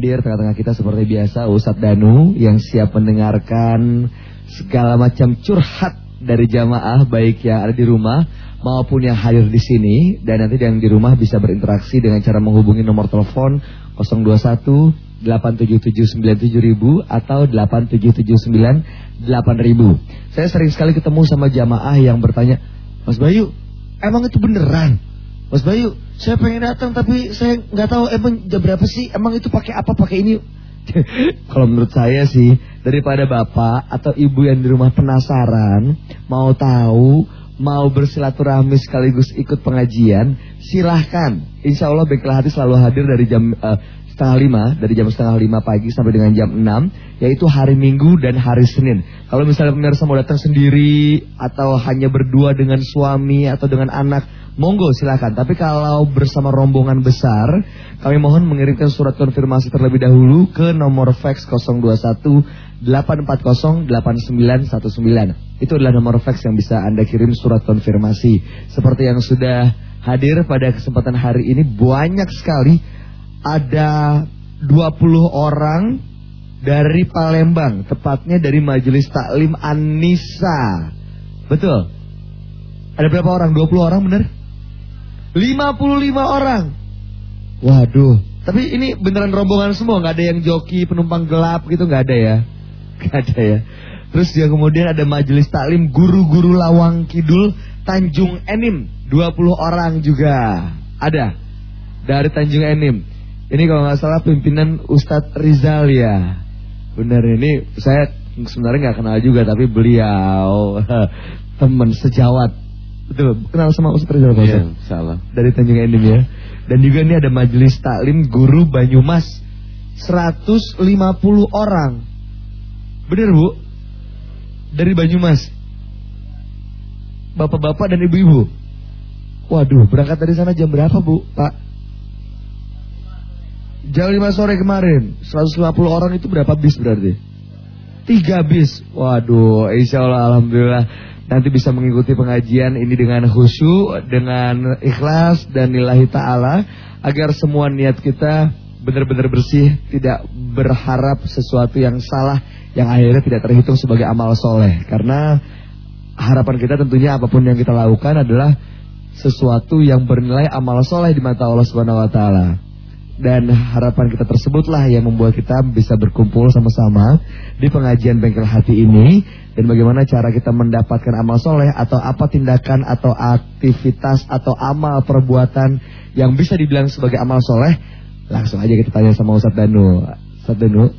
hadir tengah-tengah kita seperti biasa Ustadz Danu yang siap mendengarkan segala macam curhat dari jamaah baik yang ada di rumah maupun yang hadir di sini dan nanti yang di rumah bisa berinteraksi dengan cara menghubungi nomor telepon 021 877 atau 8779 Saya sering sekali ketemu sama jamaah yang bertanya, "Mas Bayu, emang itu beneran?" Mas Bayu, saya pengen datang tapi saya nggak tahu emang jam berapa sih? Emang itu pakai apa? Pakai ini? Kalau menurut saya sih daripada bapak atau ibu yang di rumah penasaran mau tahu mau bersilaturahmi sekaligus ikut pengajian silahkan Insya Allah Bengkel Hati selalu hadir dari jam uh, setengah lima dari jam setengah lima pagi sampai dengan jam enam yaitu hari Minggu dan hari Senin kalau misalnya pemirsa mau datang sendiri atau hanya berdua dengan suami atau dengan anak Monggo silakan. Tapi kalau bersama rombongan besar, kami mohon mengirimkan surat konfirmasi terlebih dahulu ke nomor fax 021 840 8919. Itu adalah nomor fax yang bisa Anda kirim surat konfirmasi. Seperti yang sudah hadir pada kesempatan hari ini banyak sekali ada 20 orang dari Palembang, tepatnya dari Majelis Taklim Anissa. Betul? Ada berapa orang? 20 orang benar? 55 orang. Waduh. Tapi ini beneran rombongan semua, nggak ada yang joki penumpang gelap gitu nggak ada ya? Nggak ada ya. Terus ya kemudian ada majelis taklim guru-guru Lawang Kidul Tanjung Enim, 20 orang juga ada dari Tanjung Enim. Ini kalau nggak salah pimpinan Ustadz Rizal ya. Benar ini saya sebenarnya nggak kenal juga tapi beliau teman sejawat Betul, kenal sama Ustaz Rizal Pak Iya, salah. Dari Tanjung Enim ya. Dan juga ini ada majelis taklim guru Banyumas 150 orang. Benar Bu? Dari Banyumas. Bapak-bapak dan ibu-ibu. Waduh, berangkat dari sana jam berapa Bu, Pak? Jam 5 sore kemarin. 150 orang itu berapa bis berarti? Tiga bis. Waduh, insya Allah Alhamdulillah nanti bisa mengikuti pengajian ini dengan khusyuk, dengan ikhlas dan nilai ta'ala agar semua niat kita benar-benar bersih, tidak berharap sesuatu yang salah yang akhirnya tidak terhitung sebagai amal soleh. Karena harapan kita tentunya apa pun yang kita lakukan adalah sesuatu yang bernilai amal soleh di mata Allah Subhanahu Wa Taala. Dan harapan kita tersebutlah yang membuat kita bisa berkumpul sama-sama di pengajian bengkel hati ini. Dan bagaimana cara kita mendapatkan amal soleh atau apa tindakan atau aktivitas atau amal perbuatan yang bisa dibilang sebagai amal soleh langsung aja kita tanya sama Ustadz Danu. Ustadz Danu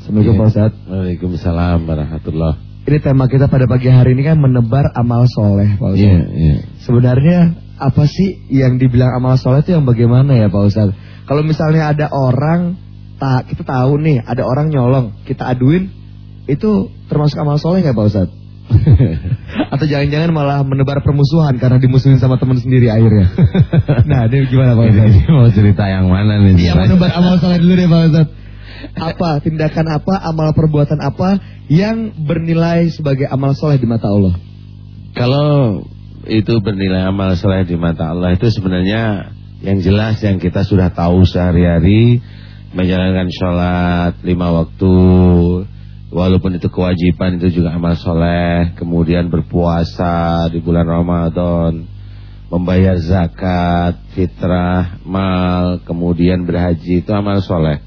Assalamualaikum ya. Pak Ustadz. Waalaikumsalam warahmatullah. Ini tema kita pada pagi hari ini kan menebar amal soleh Pak Ustadz. Ya, ya. Sebenarnya apa sih yang dibilang amal soleh itu yang bagaimana ya Pak Ustadz Kalau misalnya ada orang tak kita tahu nih ada orang nyolong kita aduin itu termasuk amal soleh nggak Pak Ustadz? Atau jangan-jangan malah menebar permusuhan karena dimusuhin sama teman sendiri akhirnya. nah, ini gimana Pak Ustadz? Ini mau cerita yang mana nih? Iya, menebar amal soleh dulu deh Pak Ustadz. Apa tindakan apa, amal perbuatan apa yang bernilai sebagai amal soleh di mata Allah? Kalau itu bernilai amal soleh di mata Allah. Itu sebenarnya yang jelas yang kita sudah tahu sehari-hari. Menjalankan sholat lima waktu. Walaupun itu kewajiban itu juga amal soleh. Kemudian berpuasa di bulan Ramadan. Membayar zakat, fitrah, mal Kemudian berhaji. Itu amal soleh.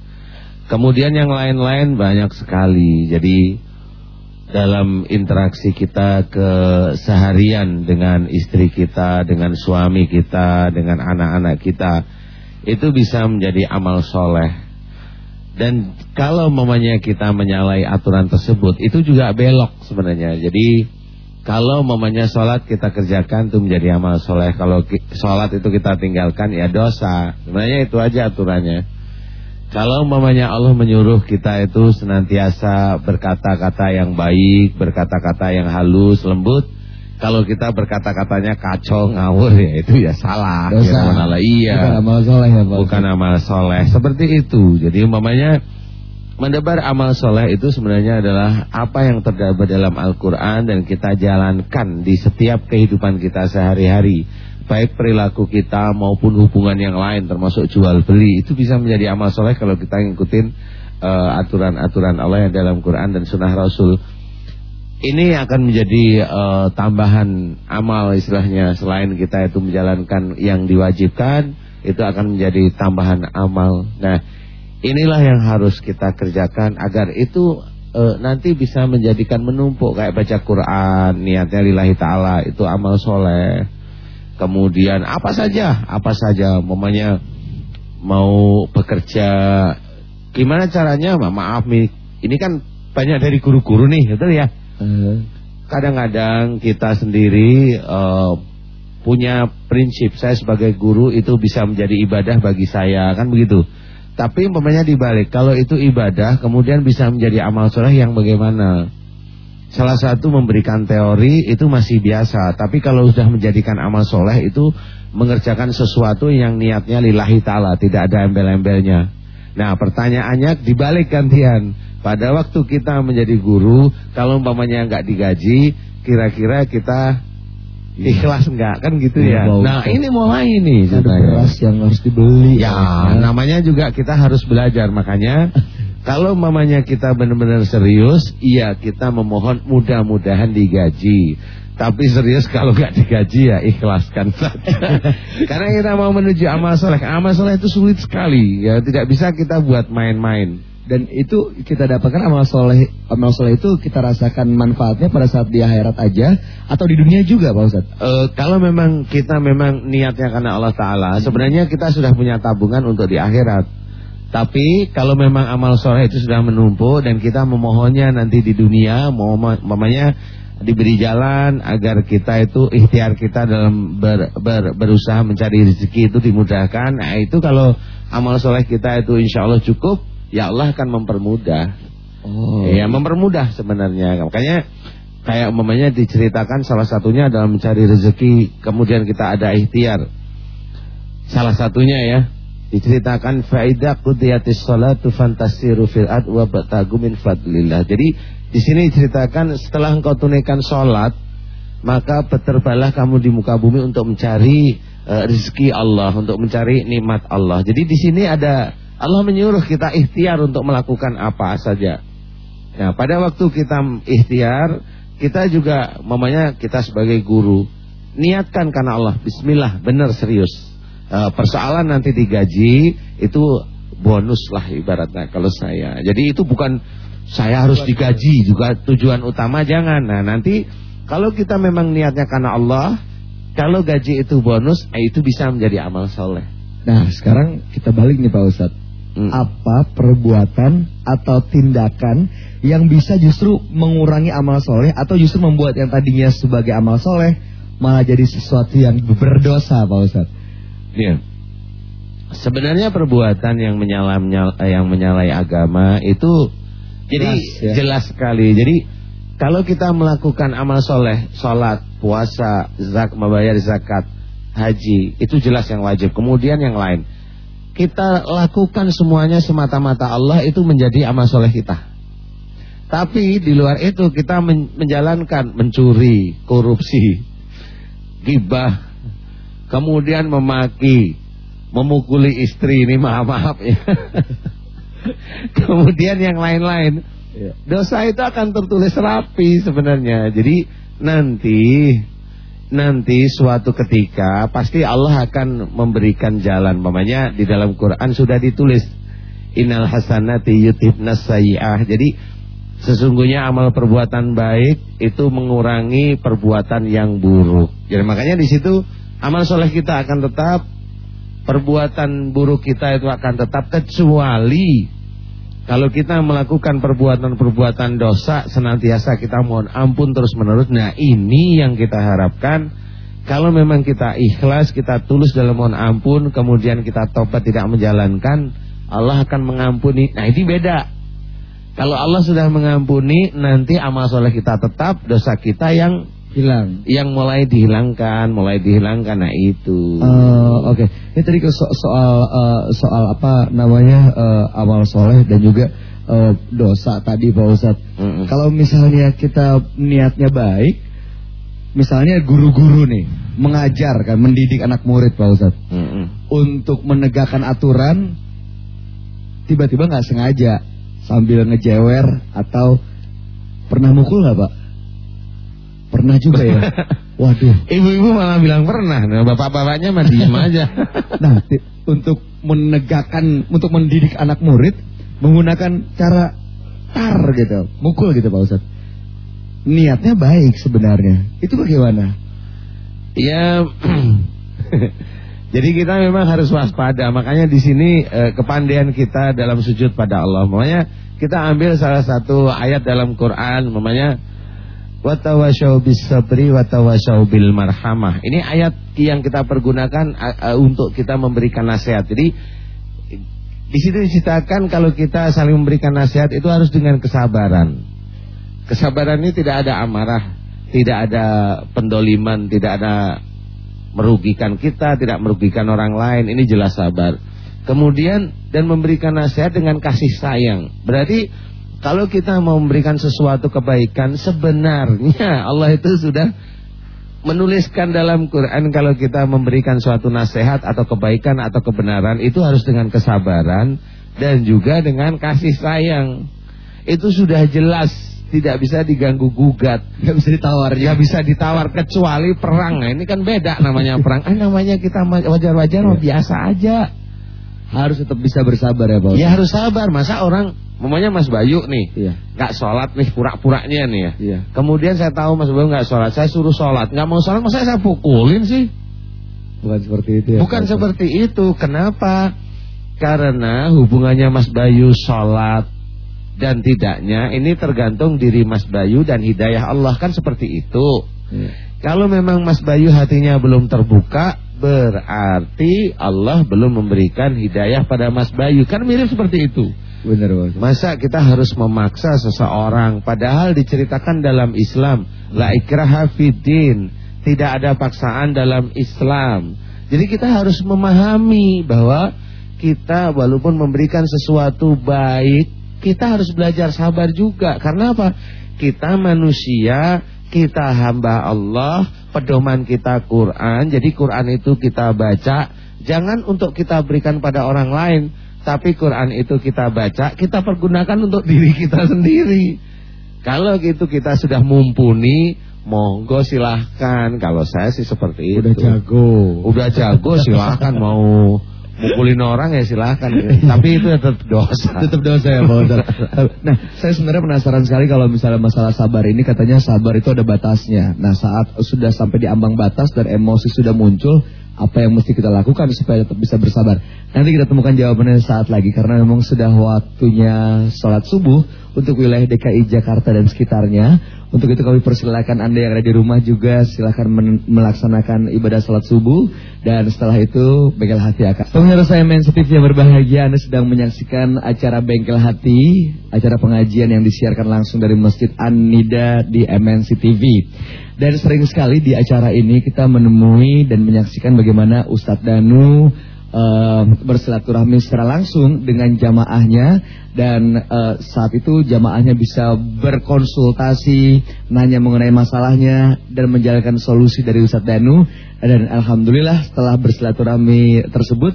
Kemudian yang lain-lain banyak sekali. Jadi dalam interaksi kita keseharian dengan istri kita Dengan suami kita, dengan anak-anak kita Itu bisa menjadi amal soleh dan kalau mamanya kita menyalahi aturan tersebut, itu juga belok sebenarnya. Jadi kalau mamanya sholat kita kerjakan itu menjadi amal soleh. Kalau sholat itu kita tinggalkan ya dosa. Sebenarnya itu aja aturannya. Kalau mamanya Allah menyuruh kita itu senantiasa berkata-kata yang baik, berkata-kata yang halus, lembut. Kalau kita berkata-katanya kacau, ngawur ya itu ya salah. Dosa. Ya, iya. Bukan amal soleh ya Pak. Bukan amal soleh. Seperti itu. Jadi umpamanya mendebar amal soleh itu sebenarnya adalah apa yang terdapat dalam Al-Quran dan kita jalankan di setiap kehidupan kita sehari-hari. Baik perilaku kita maupun hubungan yang lain termasuk jual beli itu bisa menjadi amal soleh kalau kita ngikutin eh, aturan-aturan uh, Allah yang dalam Quran dan Sunnah Rasul. Ini akan menjadi uh, tambahan amal istilahnya selain kita itu menjalankan yang diwajibkan itu akan menjadi tambahan amal. Nah inilah yang harus kita kerjakan agar itu uh, nanti bisa menjadikan menumpuk kayak baca Quran niatnya lillahi ta'ala itu amal soleh kemudian apa saja, apa saja, mamanya mau bekerja, gimana caranya? Ma maaf nih, ini kan banyak dari guru-guru nih, betul ya? Eh. Kadang-kadang kita sendiri uh, punya prinsip saya sebagai guru itu bisa menjadi ibadah bagi saya, kan begitu? Tapi umpamanya dibalik, kalau itu ibadah kemudian bisa menjadi amal soleh yang bagaimana? Salah satu memberikan teori itu masih biasa, tapi kalau sudah menjadikan amal soleh itu mengerjakan sesuatu yang niatnya lillahi ta'ala, tidak ada embel-embelnya. Nah pertanyaannya dibalik gantian. Pada waktu kita menjadi guru, kalau umpamanya nggak digaji, kira-kira kita ikhlas enggak kan gitu ya. ya. Nah, ini mulai ini ada beras yang harus dibeli. Ya, ya, namanya juga kita harus belajar makanya Kalau mamanya kita benar-benar serius, iya kita memohon mudah-mudahan digaji. Tapi serius kalau nggak digaji ya ikhlaskan saja. Karena kita mau menuju amal soleh. Amal soleh itu sulit sekali. Ya tidak bisa kita buat main-main. Dan itu kita dapatkan amal soleh, amal soleh itu kita rasakan manfaatnya pada saat di akhirat aja atau di dunia juga Pak Ustaz? E, kalau memang kita memang niatnya karena Allah Taala, sebenarnya kita sudah punya tabungan untuk di akhirat. Tapi kalau memang amal soleh itu sudah menumpuk dan kita memohonnya nanti di dunia, mamanya diberi jalan agar kita itu ikhtiar kita dalam ber, ber, berusaha mencari rezeki itu dimudahkan. Nah itu kalau amal soleh kita itu insya Allah cukup, ya Allah akan mempermudah. Oh. Ya mempermudah sebenarnya. Makanya kayak mamanya diceritakan salah satunya dalam mencari rezeki, kemudian kita ada ikhtiar. Salah satunya ya diceritakan faida qudiyatis salatu fantasiru fil ad wa batagu min fadlillah. Jadi di sini diceritakan setelah engkau tunaikan salat maka berterbalah kamu di muka bumi untuk mencari uh, rezeki Allah, untuk mencari nikmat Allah. Jadi di sini ada Allah menyuruh kita ikhtiar untuk melakukan apa saja. Nah, pada waktu kita ikhtiar, kita juga mamanya kita sebagai guru niatkan karena Allah, bismillah, benar serius persoalan nanti digaji itu bonus lah ibaratnya kalau saya. Jadi itu bukan saya harus digaji juga tujuan utama jangan. Nah nanti kalau kita memang niatnya karena Allah, kalau gaji itu bonus, eh, itu bisa menjadi amal soleh. Nah sekarang kita balik nih Pak Ustadz. Hmm. Apa perbuatan atau tindakan yang bisa justru mengurangi amal soleh atau justru membuat yang tadinya sebagai amal soleh malah jadi sesuatu yang berdosa Pak Ustadz? Iya. Sebenarnya perbuatan yang menyala, yang menyalai agama itu jadi jelas, ya? jelas sekali. Jadi kalau kita melakukan amal soleh, sholat, puasa, zak, membayar zakat, haji, itu jelas yang wajib. Kemudian yang lain, kita lakukan semuanya semata-mata Allah itu menjadi amal soleh kita. Tapi di luar itu kita menjalankan mencuri, korupsi, gibah, kemudian memaki, memukuli istri ini maaf-maaf ya. kemudian yang lain-lain. Ya. Dosa itu akan tertulis rapi sebenarnya. Jadi nanti nanti suatu ketika pasti Allah akan memberikan jalan. Mamanya di dalam Quran sudah ditulis Innal hasanati yutibnas sayi'ah. Jadi sesungguhnya amal perbuatan baik itu mengurangi perbuatan yang buruk. Jadi makanya di situ Amal soleh kita akan tetap Perbuatan buruk kita itu akan tetap Kecuali Kalau kita melakukan perbuatan-perbuatan dosa Senantiasa kita mohon ampun terus menerus Nah ini yang kita harapkan. Kalau memang kita ikhlas Kita tulus dalam mohon ampun Kemudian kita tobat tidak menjalankan Allah akan mengampuni. Nah ini beda. Kalau Allah sudah mengampuni Nanti amal soleh kita tetap Dosa kita yang hilang yang mulai dihilangkan mulai dihilangkan nah itu uh, oke okay. ini tadi ke so soal uh, soal apa namanya uh, amal soleh dan juga uh, dosa tadi Pak Ustadz mm -mm. kalau misalnya kita niatnya baik misalnya guru-guru nih mengajar kan, mendidik anak murid Pak Ustadz. Mm -hmm. Untuk menegakkan aturan, tiba-tiba nggak sengaja sambil ngejewer atau pernah mukul nggak Pak? Pernah juga ya. Waduh. Ibu-ibu malah bilang pernah. Nah, bapak-bapaknya mah diem aja. nah, untuk menegakkan, untuk mendidik anak murid menggunakan cara tar gitu, mukul gitu Pak Ustadz. Niatnya baik sebenarnya. Itu bagaimana? Ya, jadi kita memang harus waspada. Makanya di sini eh, kepandaian kita dalam sujud pada Allah. Makanya kita ambil salah satu ayat dalam Quran, namanya Watawasyaw bis sabri watawasyaw bil marhamah. Ini ayat yang kita pergunakan untuk kita memberikan nasihat. Jadi di situ diceritakan kalau kita saling memberikan nasihat itu harus dengan kesabaran. Kesabaran ini tidak ada amarah, tidak ada pendoliman, tidak ada merugikan kita, tidak merugikan orang lain. Ini jelas sabar. Kemudian dan memberikan nasihat dengan kasih sayang. Berarti kalau kita mau memberikan sesuatu kebaikan, sebenarnya Allah itu sudah menuliskan dalam Quran kalau kita memberikan suatu nasihat atau kebaikan atau kebenaran itu harus dengan kesabaran dan juga dengan kasih sayang. Itu sudah jelas tidak bisa diganggu gugat, nggak bisa ditawar, nggak bisa ditawar kecuali perang. Nah, ini kan beda namanya perang. Ah namanya kita wajar-wajar ya. biasa aja. Harus tetap bisa bersabar ya Pak. Ya harus sabar. Masa orang Mamanya Mas Bayu nih, iya. gak sholat nih pura-puranya nih ya. Iya. Kemudian saya tahu Mas Bayu gak sholat, saya suruh sholat, gak mau sholat, masa saya pukulin sih? Bukan seperti itu ya. Bukan seperti itu. Kenapa? Karena hubungannya Mas Bayu sholat dan tidaknya ini tergantung diri Mas Bayu dan hidayah Allah kan seperti itu. Iya. Kalau memang Mas Bayu hatinya belum terbuka, berarti Allah belum memberikan hidayah pada Mas Bayu. Kan mirip seperti itu. Benar, Bos. Masa kita harus memaksa seseorang padahal diceritakan dalam Islam la ikraha fiddin, tidak ada paksaan dalam Islam. Jadi kita harus memahami bahwa kita walaupun memberikan sesuatu baik, kita harus belajar sabar juga. Karena apa? Kita manusia, kita hamba Allah, pedoman kita Quran. Jadi Quran itu kita baca, jangan untuk kita berikan pada orang lain, tapi Quran itu kita baca, kita pergunakan untuk diri kita sendiri. Kalau gitu kita sudah mumpuni, monggo silahkan. Kalau saya sih seperti Udah itu. Udah jago. Udah jago silahkan mau mukulin orang ya silahkan. Tapi itu tetap dosa. Tetap dosa ya Pak Nah saya sebenarnya penasaran sekali kalau misalnya masalah sabar ini katanya sabar itu ada batasnya. Nah saat sudah sampai di ambang batas dan emosi sudah muncul apa yang mesti kita lakukan supaya tetap bisa bersabar. Nanti kita temukan jawabannya saat lagi karena memang sudah waktunya sholat subuh untuk wilayah DKI Jakarta dan sekitarnya. Untuk itu kami persilakan Anda yang ada di rumah juga silahkan melaksanakan ibadah sholat subuh dan setelah itu bengkel hati akan. Pemirsa yang sensitif yang berbahagia Anda sedang menyaksikan acara bengkel hati, acara pengajian yang disiarkan langsung dari Masjid An-Nida di MNC TV. Dan sering sekali di acara ini kita menemui dan menyaksikan bagaimana Ustadz Danu uh, bersilaturahmi secara langsung dengan jamaahnya dan uh, saat itu jamaahnya bisa berkonsultasi, nanya mengenai masalahnya dan menjalankan solusi dari Ustadz Danu. Dan alhamdulillah setelah bersilaturahmi tersebut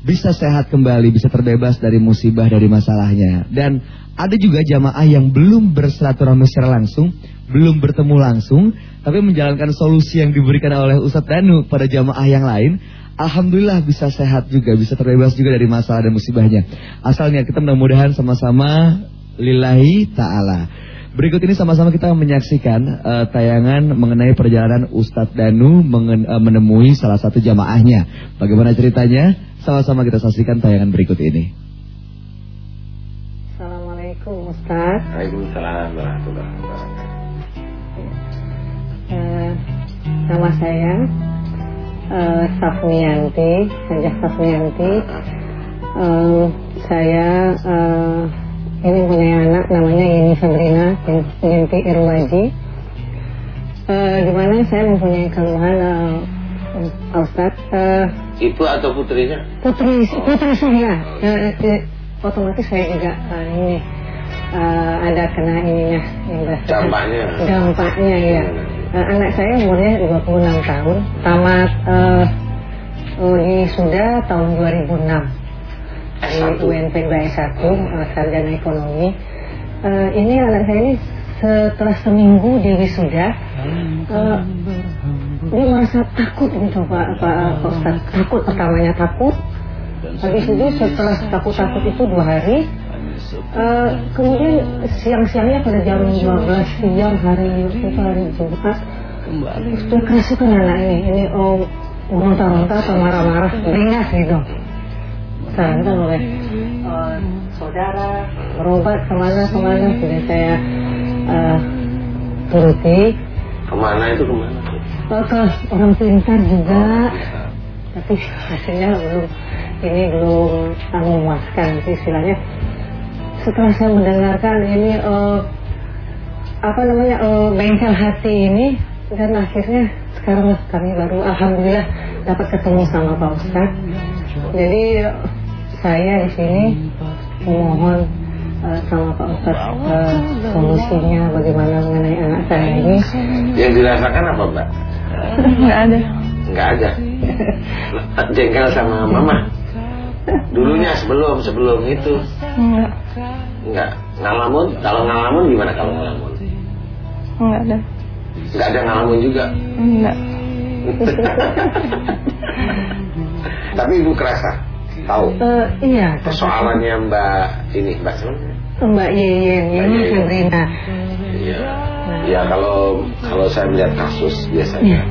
bisa sehat kembali, bisa terbebas dari musibah dari masalahnya. Dan ada juga jamaah yang belum bersilaturahmi secara langsung, belum bertemu langsung tapi menjalankan solusi yang diberikan oleh Ustadz Danu pada jamaah yang lain, Alhamdulillah bisa sehat juga, bisa terbebas juga dari masalah dan musibahnya. Asalnya kita mudah-mudahan sama-sama lillahi ta'ala. Berikut ini sama-sama kita menyaksikan uh, tayangan mengenai perjalanan Ustadz Danu mengen, uh, menemui salah satu jamaahnya. Bagaimana ceritanya? Sama-sama kita saksikan tayangan berikut ini. Assalamualaikum Ustadz. Waalaikumsalam warahmatullahi wabarakatuh uh, nama saya uh, Safmianti, Sanjah Safmianti. Uh, saya uh, ini punya anak namanya Yeni Sabrina Yanti Irwaji. Uh, di mana saya mempunyai keluhan uh. Uh, Ibu atau putrinya? Putri, putri saya. Uh, uh, otomatis saya juga uh, ini uh, ada kena ininya dampaknya dampaknya ya uh, anak saya umurnya 26 tahun, tamat uh, uh, sudah tahun 2006 di UNP S1 uh, sarjana ekonomi. Uh, ini anak saya ini setelah seminggu di wisuda, uh, dia merasa takut gitu Pak, Pak, Pak Ustaz. Takut pertamanya takut, habis itu setelah takut-takut itu dua hari, Uh, kemudian siang-siangnya pada jam 12 siang hari itu hari Jumat sudah kerasukan anak ini. Ini oh meronta-ronta atau marah-marah beringas gitu. Sarankan oleh uh, saudara berobat ke mana ke mana sudah saya uh, turuti. Ke mana itu ke mana? Ke orang pintar juga. Tapi hasilnya belum ini belum memuaskan istilahnya setelah saya mendengarkan ini uh, apa namanya uh, bengkel hati ini dan akhirnya sekarang kami baru alhamdulillah dapat ketemu sama Pak Ustadz. Jadi saya di sini memohon uh, sama Pak Ustadz uh, solusinya bagaimana mengenai anak saya ini. Yang dirasakan apa Mbak? Enggak ada. Enggak ada. Jengkel sama Mama. Dulunya sebelum sebelum itu. Enggak. Enggak. Ngalamun? Kalau ngalamun gimana kalau ngalamun? Enggak ada. Enggak ada ngalamun juga. Enggak. Tapi Ibu kerasa tahu Uh, iya. persoalannya Mbak ini Mbak siapa? Mbak Yeyen, ini Yeyen. Sabrina. Iya. Ya kalau kalau saya melihat kasus biasanya Iya.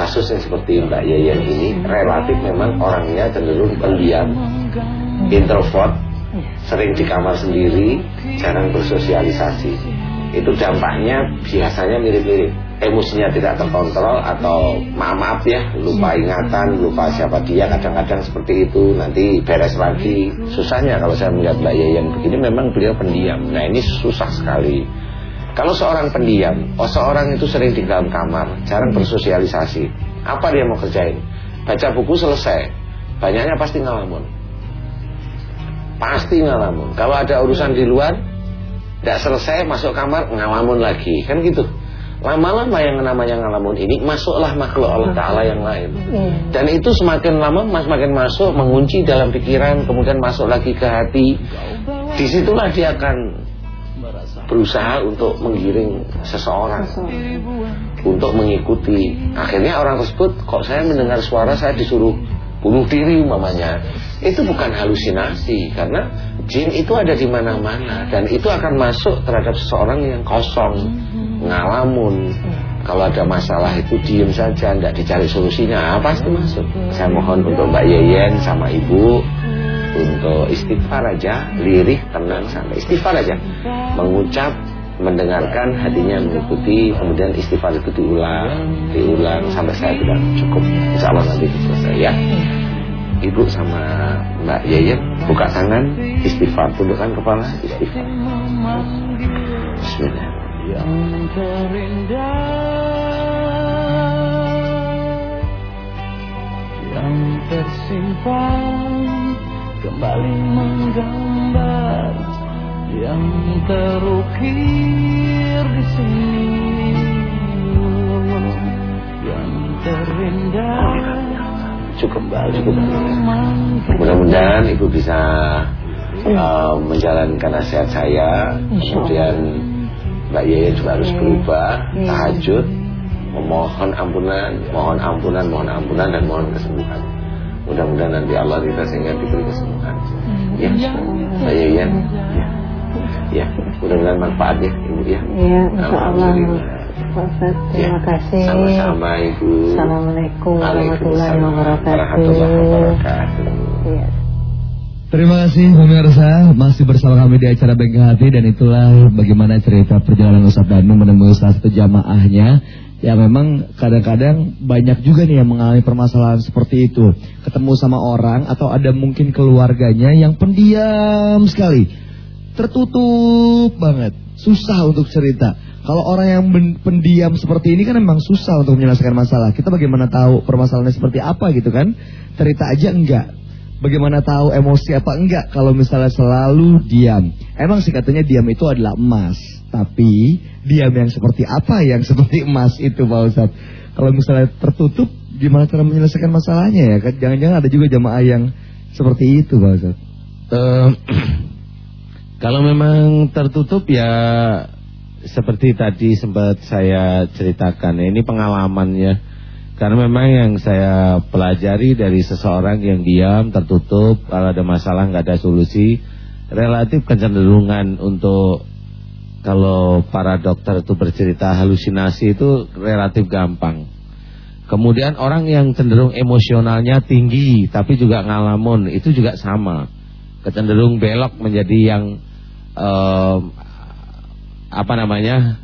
Kasus yang seperti Mbak Yeyen ini relatif memang orangnya cenderung pendiam, introvert, sering di kamar sendiri, jarang bersosialisasi. Itu dampaknya biasanya mirip-mirip. Emosinya tidak terkontrol atau maaf maaf ya, lupa ingatan, lupa siapa dia, kadang-kadang seperti itu. Nanti beres lagi. Susahnya kalau saya melihat Mbak Yeyen begini memang beliau pendiam. Nah ini susah sekali. Kalau seorang pendiam, oh seorang itu sering di dalam kamar, jarang bersosialisasi. Apa dia mau kerjain? Baca buku selesai. Banyaknya pasti ngalamun. Pasti ngalamun. Kalau ada urusan di luar, tidak selesai masuk kamar ngalamun lagi. Kan gitu. Lama-lama yang namanya ngalamun ini masuklah makhluk Allah Ta'ala yang lain. Dan itu semakin lama semakin masuk mengunci dalam pikiran, kemudian masuk lagi ke hati. Di situlah dia akan berusaha untuk menggiring seseorang untuk mengikuti. Akhirnya orang tersebut kok saya mendengar suara saya disuruh bunuh diri umpamanya. Itu bukan halusinasi karena jin itu ada di mana-mana dan itu akan masuk terhadap seseorang yang kosong, ngalamun. Kalau ada masalah itu diem saja, tidak dicari solusinya, ah, pasti masuk. Saya mohon untuk Mbak Yeyen sama Ibu untuk istighfar aja, lirih, tenang, santai. Istighfar aja, mengucap, mendengarkan, hatinya mengikuti, kemudian istighfar itu diulang, diulang sampai saya bilang cukup. Insya Allah nanti selesai ya. Ibu sama Mbak Yeyen buka tangan, istighfar, tundukkan kepala, istighfar. Bismillah. terindah yang tersimpan kembali menggambar yang terukir di sini. Yang terindah Cukup, cukup. Mudah-mudahan Ibu bisa uh, menjalankan nasihat saya, kemudian Mbak Yeyen juga harus berubah, tahajud, memohon ampunan, mohon ampunan, mohon ampunan dan mohon kesembuhan. Mudah-mudahan nanti Allah kita sehingga diberi kesembuhan. Ya, Mbak Yeyen. Ya, ya. mudah-mudahan manfaat ya Ibu ya. Iya. Alhamdulillah. Ustaz, terima Ya, kasih. Sama-sama Ibu. Assalamualaikum warahmatullahi wabarakatuh. Iya. Terima kasih pemirsa masih bersama kami di acara Bengkel Hati dan itulah bagaimana cerita perjalanan Ustaz Danu menemui salah satu jamaahnya yang memang kadang-kadang banyak juga nih yang mengalami permasalahan seperti itu. Ketemu sama orang atau ada mungkin keluarganya yang pendiam sekali. Tertutup banget. Susah untuk cerita. Kalau orang yang pendiam seperti ini kan memang susah untuk menyelesaikan masalah. Kita bagaimana tahu permasalahannya seperti apa gitu kan? Cerita aja enggak bagaimana tahu emosi apa enggak kalau misalnya selalu diam? Emang sih katanya diam itu adalah emas, tapi diam yang seperti apa yang seperti emas itu Pak Ustadz? Kalau misalnya tertutup, gimana cara menyelesaikan masalahnya ya? Kan Jangan-jangan ada juga jamaah yang seperti itu Pak Ustadz. Eh, kalau memang tertutup ya seperti tadi sempat saya ceritakan, ini pengalamannya. Karena memang yang saya pelajari dari seseorang yang diam, tertutup, kalau ada masalah nggak ada solusi, relatif kecenderungan untuk kalau para dokter itu bercerita halusinasi itu relatif gampang. Kemudian orang yang cenderung emosionalnya tinggi tapi juga ngalamun itu juga sama. Kecenderung belok menjadi yang eh, apa namanya?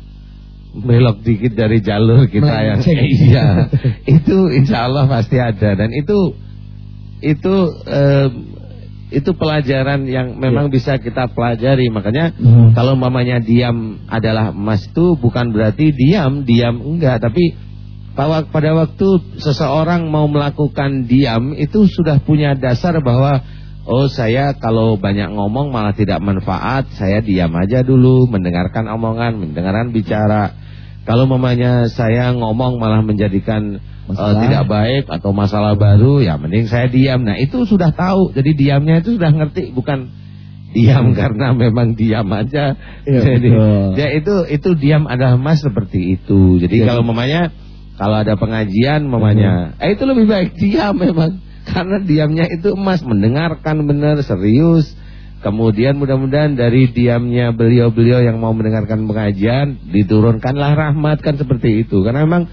Belok dikit dari jalur kita yang Melenceng. iya. Itu insya Allah pasti ada dan itu itu eh, itu pelajaran yang memang bisa kita pelajari. Makanya Hmm. kalau mamanya diam adalah emas itu bukan berarti diam, diam enggak, tapi bahwa pada waktu seseorang mau melakukan diam itu sudah punya dasar bahwa oh saya kalau banyak ngomong malah tidak manfaat, saya diam aja dulu, mendengarkan omongan, mendengarkan bicara. Kalau mamanya saya ngomong malah menjadikan Masalah. tidak baik atau masalah baru, ya mending saya diam. Nah itu sudah tahu, jadi diamnya itu sudah ngerti, bukan diam karena memang diam aja. Iya, Jadi betul. ya itu itu diam adalah mas seperti itu. Jadi Jadi- kalau mamanya kalau ada pengajian mamanya, eh itu lebih baik diam memang karena diamnya itu emas mendengarkan benar serius. Kemudian mudah-mudahan dari diamnya beliau-beliau yang mau mendengarkan pengajian diturunkanlah rahmat kan seperti itu. Karena memang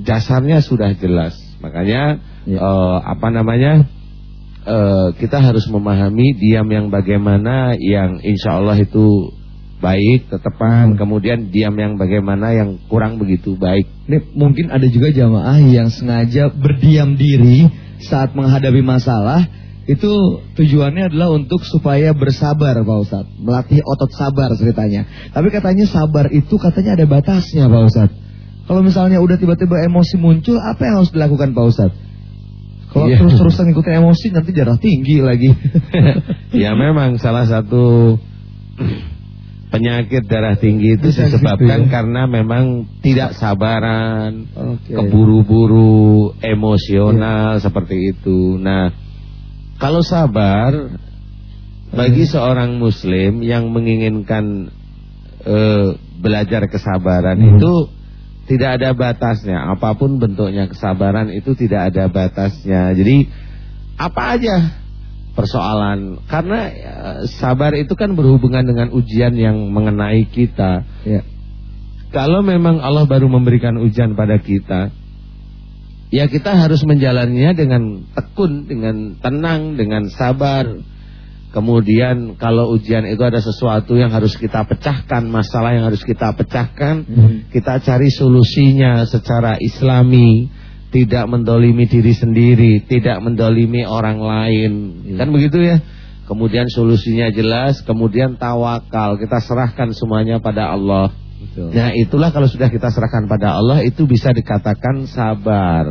dasarnya sudah jelas. Makanya Ya. eh, apa namanya? eh, kita harus memahami diam yang bagaimana yang insya Allah itu baik, tetepan. Kemudian diam yang bagaimana yang kurang begitu baik. Ini mungkin ada juga jamaah yang sengaja berdiam diri saat menghadapi masalah itu tujuannya adalah untuk supaya bersabar Pak Ustadz Melatih otot sabar ceritanya Tapi katanya sabar itu katanya ada batasnya Pak Ustadz Kalau misalnya udah tiba-tiba emosi muncul Apa yang harus dilakukan Pak Ustadz? Kalau Iya. terus-terusan ngikutin emosi nanti darah tinggi lagi ya memang salah satu penyakit darah tinggi itu Bisa disebabkan gitu ya. karena memang tidak sabaran, Oke. keburu-buru, emosional seperti itu. Nah, kalau sabar bagi seorang muslim yang menginginkan eh, belajar kesabaran Hmm. itu tidak ada batasnya. Apa pun bentuknya kesabaran itu tidak ada batasnya. Jadi apa aja persoalan karena eh, sabar itu kan berhubungan dengan ujian yang mengenai kita. ya. Kalau memang Allah baru memberikan ujian pada kita, ya kita harus menjalaninya dengan tekun, dengan tenang, dengan sabar. Kemudian kalau ujian itu ada sesuatu yang harus kita pecahkan, masalah yang harus kita pecahkan, Hmm. kita cari solusinya secara islami, tidak mendolimi diri sendiri, tidak mendolimi orang lain. Kan begitu ya? Kemudian solusinya jelas, kemudian tawakal, kita serahkan semuanya pada Allah. Betul. Nah itulah kalau sudah kita serahkan pada Allah itu bisa dikatakan sabar.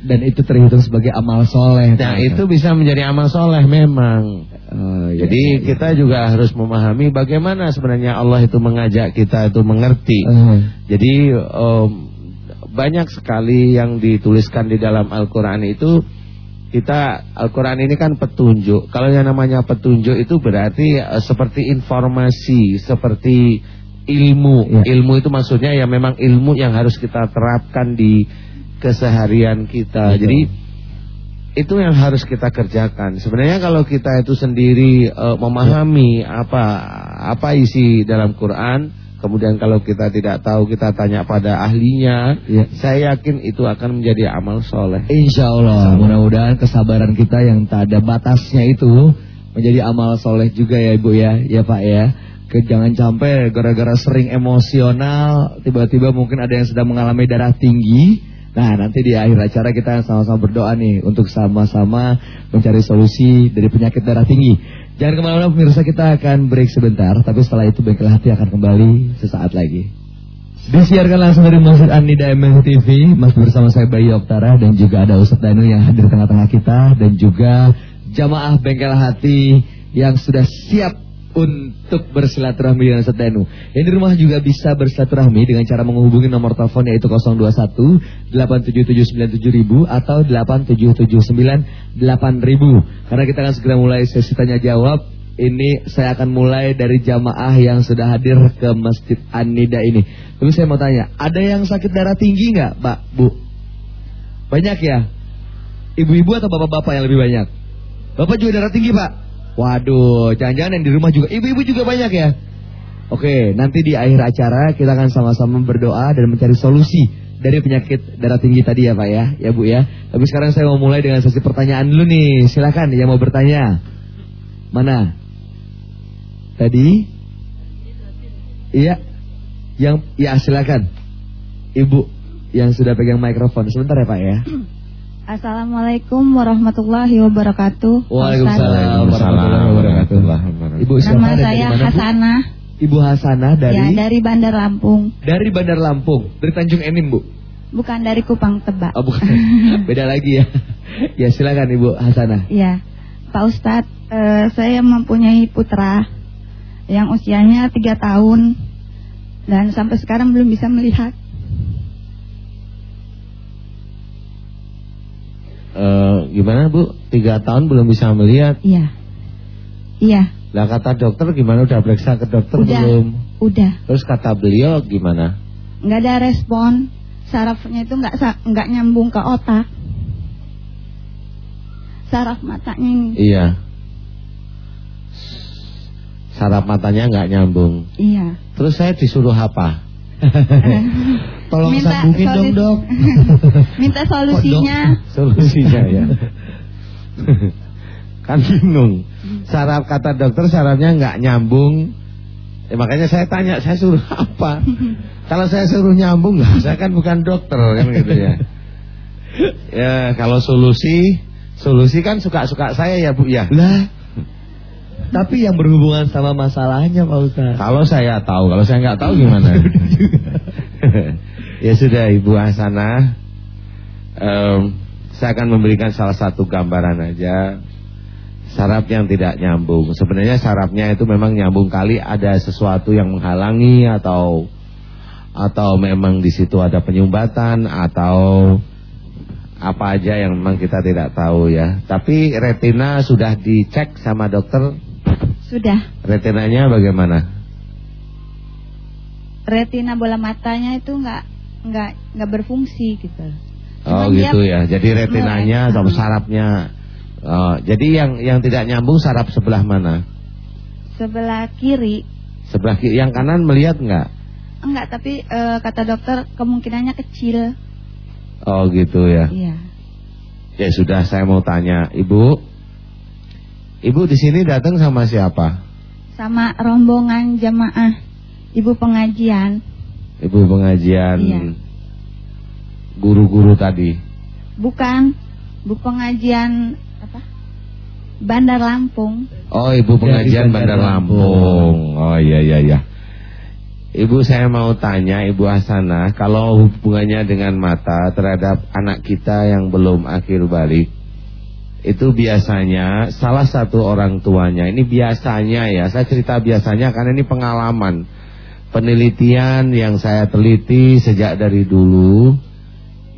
Dan itu terhitung sebagai amal soleh Nah Pak itu bisa menjadi amal soleh memang. Oh, iya, Jadi iya, iya. kita juga harus memahami bagaimana sebenarnya Allah itu mengajak kita itu mengerti. Eh, Jadi em, banyak sekali yang dituliskan di dalam Al-Quran itu kita Al-Quran ini kan petunjuk. Kalau yang namanya petunjuk itu berarti eh, seperti informasi, seperti ilmu. Ya. Ilmu itu maksudnya ya memang ilmu yang harus kita terapkan di keseharian kita. Betul. Jadi itu yang harus kita kerjakan. Sebenarnya kalau kita itu sendiri eh, memahami apa apa isi dalam Quran, kemudian kalau kita tidak tahu kita tanya pada ahlinya, Ya. saya yakin itu akan menjadi amal soleh. Insya Allah mudah-mudahan kesabaran kita yang tak ada batasnya itu menjadi amal soleh juga ya Ibu ya, ya Pak ya. Ke, jangan sampai gara-gara sering emosional tiba-tiba mungkin ada yang sedang mengalami darah tinggi. Nah nanti di akhir acara kita sama-sama berdoa nih untuk sama-sama mencari solusi dari penyakit darah tinggi. Jangan ke mana-mana pemirsa kita akan break sebentar, tapi setelah itu bengkel hati akan kembali sesaat lagi. Disiarkan langsung dari Masjid An-Nida MN TV Masih bersama saya Bayu Oktara Dan juga ada Ustadz Danu yang hadir di tengah-tengah kita Dan juga jamaah bengkel hati yang sudah siap untuk bersilaturahmi dengan Ustaz Danu. Yang di rumah juga bisa bersilaturahmi dengan cara menghubungi nomor telepon yaitu 021 877907000 atau 87798 8000. Karena kita akan segera mulai sesi tanya jawab. Ini saya akan mulai dari jamaah yang sudah hadir ke Masjid An-Nida ini. Tapi saya mau tanya, ada yang sakit darah tinggi nggak, Pak, Bu? Banyak ya? Ibu-ibu atau bapak-bapak yang lebih banyak? Bapak juga darah tinggi, Pak? Waduh, jangan-jangan yang di rumah juga ibu-ibu juga banyak ya? Oke, nanti di akhir acara kita akan sama-sama berdoa dan mencari solusi dari penyakit darah tinggi tadi ya Pak ya, ya Bu ya. Tapi sekarang saya mau mulai dengan sesi pertanyaan dulu nih. Silakan yang mau bertanya. Mana? Tadi? Iya. Yang ya silakan. Ibu yang sudah pegang mikrofon. Sebentar ya Pak ya. Assalamualaikum warahmatullahi wabarakatuh. Waalaikumsalam warahmatullahi wabarakatuh. Ibu siapa Nama saya? Hasanah. Ibu Hasanah dari Ya, dari Bandar Lampung. dari Bandar Lampung, dari Tanjung Enim, Bu. Bukan dari Kupang Tebak. Oh, bukan. Beda lagi ya. Ya, silakan Ibu Hasanah. Ya, Pak Ustadz, eh, saya mempunyai putra yang usianya tiga tahun dan sampai sekarang belum bisa melihat. Eh, gimana Bu? Tiga tahun belum bisa melihat. Iya, iya, Lah kata dokter gimana? Udah periksa ke dokter udah, belum? udah, Terus kata beliau gimana? nggak ada respon. Sarafnya itu nggak nggak nyambung ke otak. Saraf matanya ini. Iya. Saraf matanya nggak nyambung. Iya. Terus saya disuruh apa? Tolong Minta sambungin dong, Dok. Minta solusinya. Solusinya ya. kan bingung. Saraf kata dokter sarafnya nggak nyambung. Ya, makanya saya tanya, saya suruh apa? kalau saya suruh nyambung nggak, saya kan bukan dokter kan gitu ya. Ya kalau solusi, solusi kan suka-suka saya ya bu ya. Lah. Tapi yang berhubungan sama masalahnya Pak Ustaz. Kalau saya tahu, kalau saya nggak tahu gimana? ya sudah Ibu Hasanah, Em, saya akan memberikan salah satu gambaran aja saraf yang tidak nyambung. Sebenarnya sarafnya itu memang nyambung kali ada sesuatu yang menghalangi atau atau memang di situ ada penyumbatan atau apa aja yang memang kita tidak tahu ya. Tapi retina sudah dicek sama dokter. Sudah. Retinanya bagaimana? retina bola matanya itu nggak nggak nggak berfungsi gitu. Oh Cuman dia gitu ya. Jadi retinanya melek. atau sarafnya. Oh, jadi yang yang tidak nyambung saraf sebelah mana? Sebelah kiri Sebelah kiri. Yang kanan melihat nggak? enggak tapi eh, kata dokter kemungkinannya kecil. Oh gitu ya. Iya. Ya sudah saya mau tanya, Ibu. Ibu di sini datang sama siapa? Sama rombongan jamaah ibu pengajian. Ibu pengajian Iya. guru-guru tadi. Bukan bu pengajian apa? Bandar Lampung. Oh, Ibu pengajian Bandar Bandar Lampung. Lampung. Oh iya iya iya. Ibu saya mau tanya Ibu Hasanah Kalau hubungannya dengan mata terhadap anak kita yang belum akhir balik Itu biasanya salah satu orang tuanya. Ini biasanya ya Saya cerita biasanya karena ini pengalaman. Penelitian yang saya teliti sejak dari dulu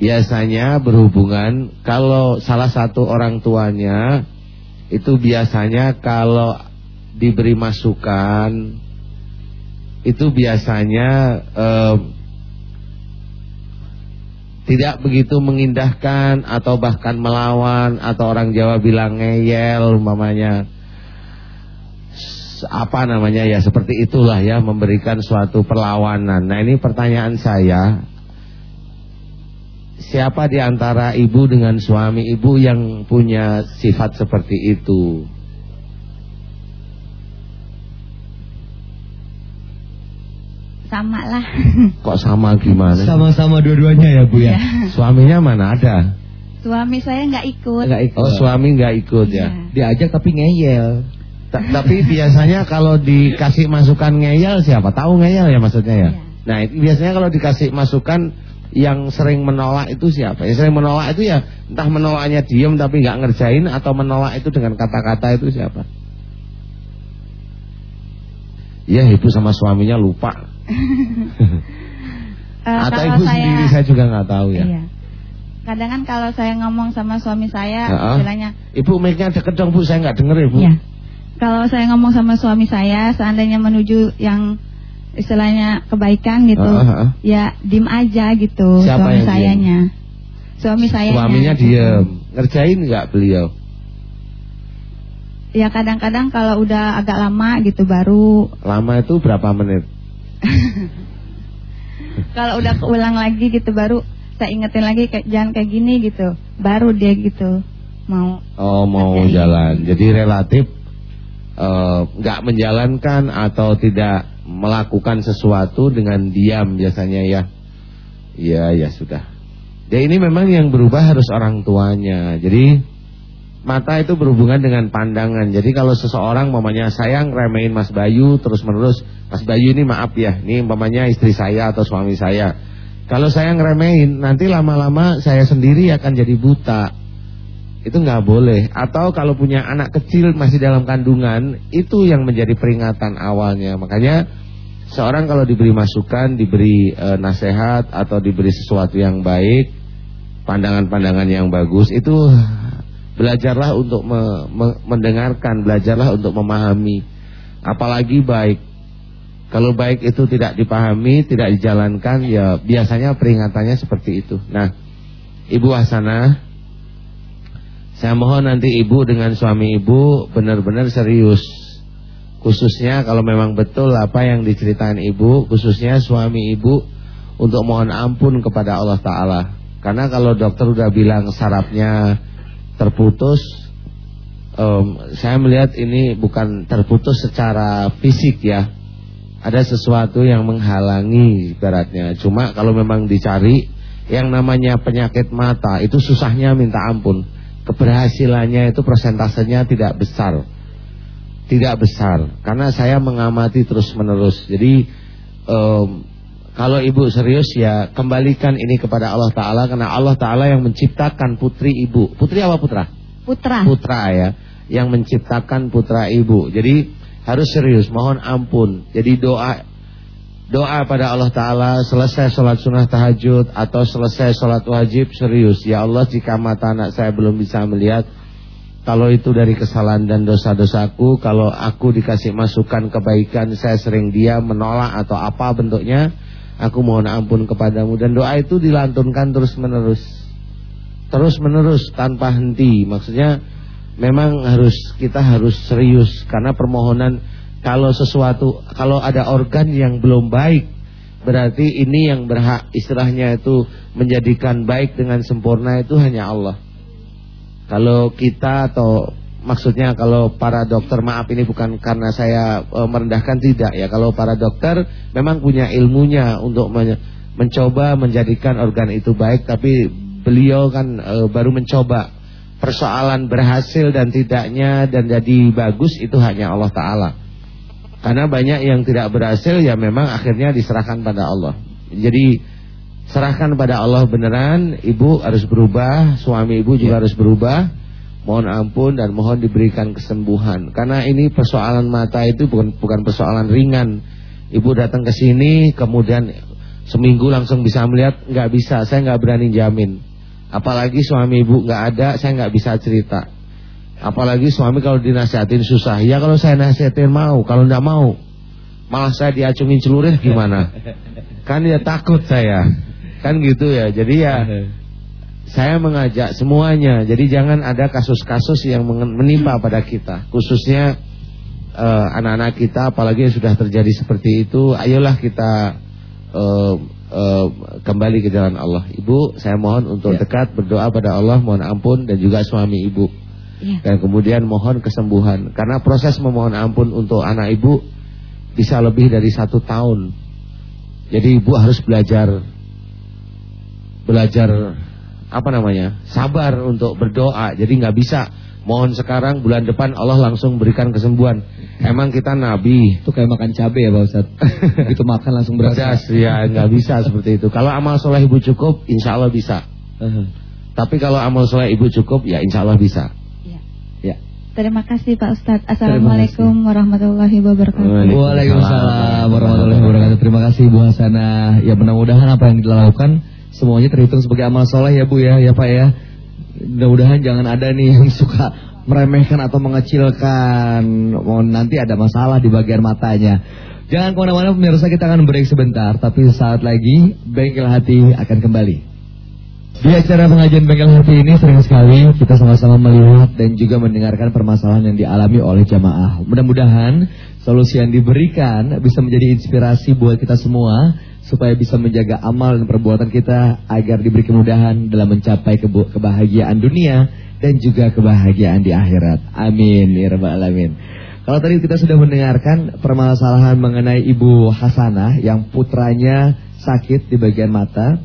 Biasanya berhubungan Kalau salah satu orang tuanya Itu biasanya kalau diberi masukan itu biasanya eh, tidak begitu mengindahkan atau bahkan melawan atau orang Jawa bilang ngeyel umpamanya apa namanya ya seperti itulah ya memberikan suatu perlawanan. Nah ini pertanyaan saya siapa di antara ibu dengan suami ibu yang punya sifat seperti itu? Sama lah. Kok sama gimana? Sama-sama dua-duanya ya Bu ya. Suaminya mana ada? Suami saya nggak ikut. Enggak ikut. Oh suami nggak ikut ya. Iya. Diajak tapi ngeyel. Ta- Tapi biasanya kalau dikasih masukan ngeyel siapa? Tahu ngeyel ya maksudnya ya? Iya. Nah itu biasanya kalau dikasih masukan yang sering menolak itu siapa? Yang sering menolak itu ya entah menolaknya diem tapi nggak ngerjain atau menolak itu dengan kata-kata itu siapa? Ya ibu sama suaminya lupa. Eh, atau ibu saya, sendiri saya juga nggak tahu ya. Iya. Kadang kan kalau saya ngomong sama suami saya, Heeh. istilahnya, Ibu mic-nya deket dong bu, saya nggak denger ya bu. Iya. Kalau saya ngomong sama suami saya, seandainya menuju yang istilahnya kebaikan gitu, Heeh, heeh. ya dim aja gitu Siapa suami yang diem? sayanya. Suami saya. Suaminya diem, ngerjain nggak beliau? Ya kadang-kadang kalau udah agak lama gitu baru Lama itu berapa menit? kalau udah keulang lagi gitu baru saya ingetin lagi kayak jangan kayak gini gitu. Baru dia gitu mau Oh mau jalan, jadi relatif eh, nggak menjalankan atau tidak melakukan sesuatu dengan diam biasanya ya. Iya ya sudah. Ya ini memang yang berubah harus orang tuanya. Jadi mata itu berhubungan dengan pandangan. Jadi kalau seseorang mamanya sayang remehin Mas Bayu terus menerus Mas Bayu ini maaf ya, ini mamanya istri saya atau suami saya. Kalau saya ngeremehin nanti lama-lama saya sendiri akan jadi buta. Itu nggak boleh. Atau kalau punya anak kecil masih dalam kandungan, itu yang menjadi peringatan awalnya. Makanya seorang kalau diberi masukan, diberi eh, nasihat atau diberi sesuatu yang baik, pandangan-pandangan yang bagus, itu belajarlah untuk me- me- mendengarkan, belajarlah untuk memahami. Apalagi baik. Kalau baik itu tidak dipahami, tidak dijalankan, ya biasanya peringatannya seperti itu. Nah, Ibu Hasanah, saya mohon nanti ibu dengan suami ibu benar-benar serius. Khususnya kalau memang betul apa yang diceritain ibu, khususnya suami ibu untuk mohon ampun kepada Allah Ta'ala. Karena kalau dokter udah bilang sarafnya terputus, em, saya melihat ini bukan terputus secara fisik ya. Ada sesuatu yang menghalangi ibaratnya. Cuma kalau memang dicari, yang namanya penyakit mata itu susahnya minta ampun keberhasilannya itu persentasenya tidak besar. Tidak besar karena saya mengamati terus-menerus. Jadi em, kalau ibu serius ya kembalikan ini kepada Allah taala karena Allah taala yang menciptakan putri ibu. Putri apa putra? putra. Putra ya, yang menciptakan putra ibu. Jadi harus serius, mohon ampun. Jadi doa doa pada Allah Ta'ala selesai sholat sunnah tahajud atau selesai sholat wajib serius ya Allah jika mata anak saya belum bisa melihat kalau itu dari kesalahan dan dosa-dosaku kalau aku dikasih masukan kebaikan saya sering dia menolak atau apa bentuknya aku mohon ampun kepadamu. Dan doa itu dilantunkan terus menerus terus menerus tanpa henti. Maksudnya memang harus kita harus serius. Karena permohonan kalau sesuatu kalau ada organ yang belum baik berarti ini yang berhak. Istilahnya itu menjadikan baik dengan sempurna itu hanya Allah. Kalau kita atau maksudnya kalau para dokter maaf ini bukan karena saya e, merendahkan tidak ya kalau para dokter memang punya ilmunya untuk men mencoba menjadikan organ itu baik tapi beliau kan e, baru mencoba persoalan berhasil dan tidaknya dan jadi bagus itu hanya Allah taala. Karena banyak yang tidak berhasil ya memang akhirnya diserahkan pada Allah. Jadi serahkan pada Allah beneran, ibu harus berubah, suami ibu juga harus berubah. Mohon ampun dan mohon diberikan kesembuhan. Karena ini persoalan mata itu bukan bukan persoalan ringan. Ibu datang ke sini kemudian seminggu langsung bisa melihat nggak bisa, saya nggak berani jamin. Apalagi suami ibu nggak ada, saya nggak bisa cerita. Apalagi suami kalau dinasihatin susah. Ya kalau saya nasihatin mau, kalau nggak mau, malah saya diacungin celurit gimana? Kan ya takut saya. Kan gitu ya. Jadi ya saya mengajak semuanya. Jadi jangan ada kasus-kasus yang menimpa pada kita, khususnya eh, anak-anak kita apalagi yang sudah terjadi seperti itu. Ayolah kita eh, eh, kembali ke jalan Allah. Ibu, saya mohon untuk Ya. dekat berdoa pada Allah, mohon ampun dan juga suami ibu Iya. dan kemudian mohon kesembuhan karena proses memohon ampun untuk anak ibu bisa lebih dari satu tahun jadi ibu harus belajar belajar apa namanya sabar untuk berdoa jadi nggak bisa Mohon sekarang bulan depan Allah langsung berikan kesembuhan. Emang kita nabi? Itu kayak makan cabai ya Pak Ustaz. Itu makan langsung berasa. Pedas, ya nggak bisa seperti itu. Kalau amal soleh ibu cukup, insya Allah bisa. Uh-huh. Tapi kalau amal soleh ibu cukup, ya insya Allah bisa. Ya. Ya. Terima kasih Pak Ustadz. Assalamualaikum warahmatullahi wabarakatuh. Waalaikumsalam warahmatullahi wabarakatuh. Terima kasih Bu Hasanah. Ya mudah-mudahan apa yang dilakukan semuanya terhitung sebagai amal soleh ya Bu ya, ya Pak ya. Mudah-mudahan jangan ada nih yang suka meremehkan atau mengecilkan. Mau nanti ada masalah di bagian matanya. Jangan ke mana-mana pemirsa kita akan break sebentar. Tapi saat lagi bengkel hati akan kembali. Di acara pengajian bengkel hati ini sering sekali kita sama-sama melihat dan juga mendengarkan permasalahan yang dialami oleh jamaah. Mudah-mudahan solusi yang diberikan bisa menjadi inspirasi buat kita semua supaya bisa menjaga amal dan perbuatan kita agar diberi kemudahan dalam mencapai kebahagiaan dunia dan juga kebahagiaan di akhirat. Amin ya alamin. Kalau tadi kita sudah mendengarkan permasalahan mengenai Ibu Hasanah yang putranya sakit di bagian mata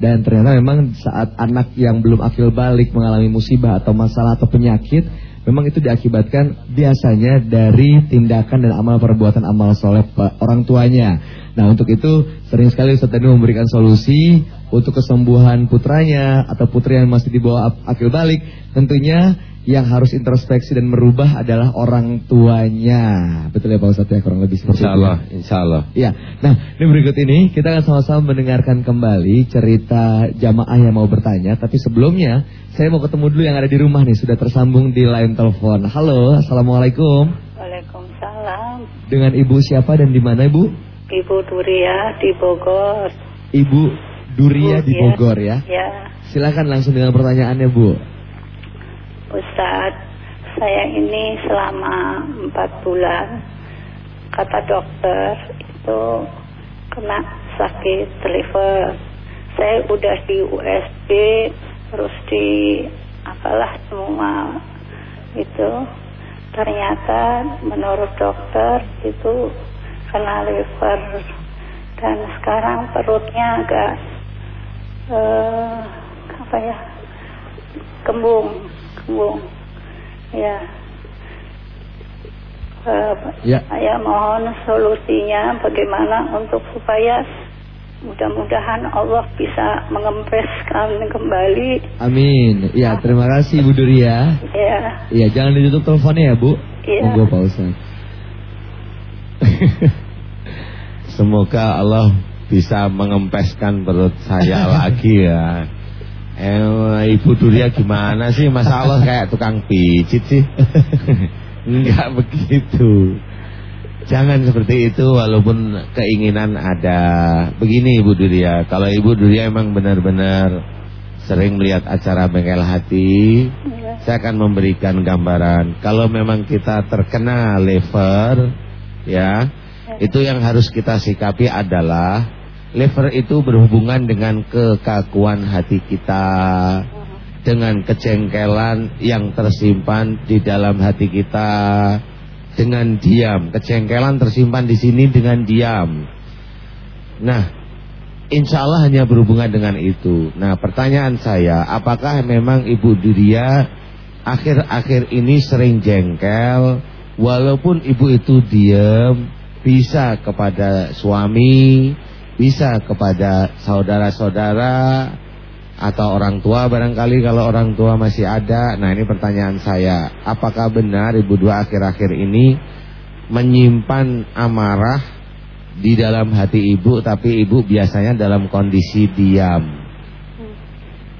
dan ternyata memang saat anak yang belum akil balik mengalami musibah atau masalah atau penyakit Memang itu diakibatkan biasanya dari tindakan dan amal perbuatan amal soleh orang tuanya. Nah untuk itu sering sekali Ustaz Danu memberikan solusi Untuk kesembuhan putranya atau putri yang masih di bawah akil balik. Tentunya yang harus introspeksi dan merubah adalah orang tuanya. Betul ya Pak Ustadz ya kurang lebih seperti insya Allah, itu. Ya? Insya Allah. Ya. Nah, ini berikut ini kita akan sama-sama mendengarkan kembali cerita jamaah yang mau bertanya. Tapi sebelumnya saya mau ketemu dulu yang ada di rumah nih sudah tersambung di line telepon. Halo, assalamualaikum. Waalaikumsalam. Dengan ibu siapa dan di mana ibu? Ibu Duria di Bogor. Ibu Duria di Bogor ya. Ya. Silakan langsung dengan pertanyaannya bu. Ustadz, saya ini selama empat bulan, kata dokter itu kena sakit liver. Saya udah di USB, terus di apalah semua itu. Ternyata menurut dokter itu kena liver dan sekarang perutnya agak uh, apa ya kembung Wong. Ya. Uh, ya. Saya mohon solusinya bagaimana untuk supaya mudah-mudahan Allah bisa mengempeskan kembali. Amin. Ya, terima kasih Bu Duria. Ya. Iya, jangan ditutup teleponnya ya, Bu. Iya. Monggo Pak Ustaz. Semoga Allah bisa mengempeskan perut saya lagi ya. Eh, Ibu Duria gimana sih? Masa Allah kayak tukang pijit sih? Enggak begitu. Jangan seperti itu walaupun keinginan ada. Begini Ibu Duria, kalau Ibu Duria emang benar-benar sering melihat acara bengkel hati, ya. saya akan memberikan gambaran. Kalau memang kita terkena lever, ya, ya. itu yang harus kita sikapi adalah Lever itu berhubungan dengan kekakuan hati kita Dengan kejengkelan yang tersimpan di dalam hati kita Dengan diam. Kejengkelan tersimpan di sini dengan diam. Nah Insya Allah hanya berhubungan dengan itu. Nah pertanyaan saya Apakah memang Ibu Duria Akhir-akhir ini sering jengkel? Walaupun ibu itu diam Bisa kepada suami bisa kepada saudara-saudara atau orang tua barangkali kalau orang tua masih ada. Nah ini pertanyaan saya, apakah benar ibu dua akhir-akhir ini menyimpan amarah di dalam hati ibu tapi ibu biasanya dalam kondisi diam?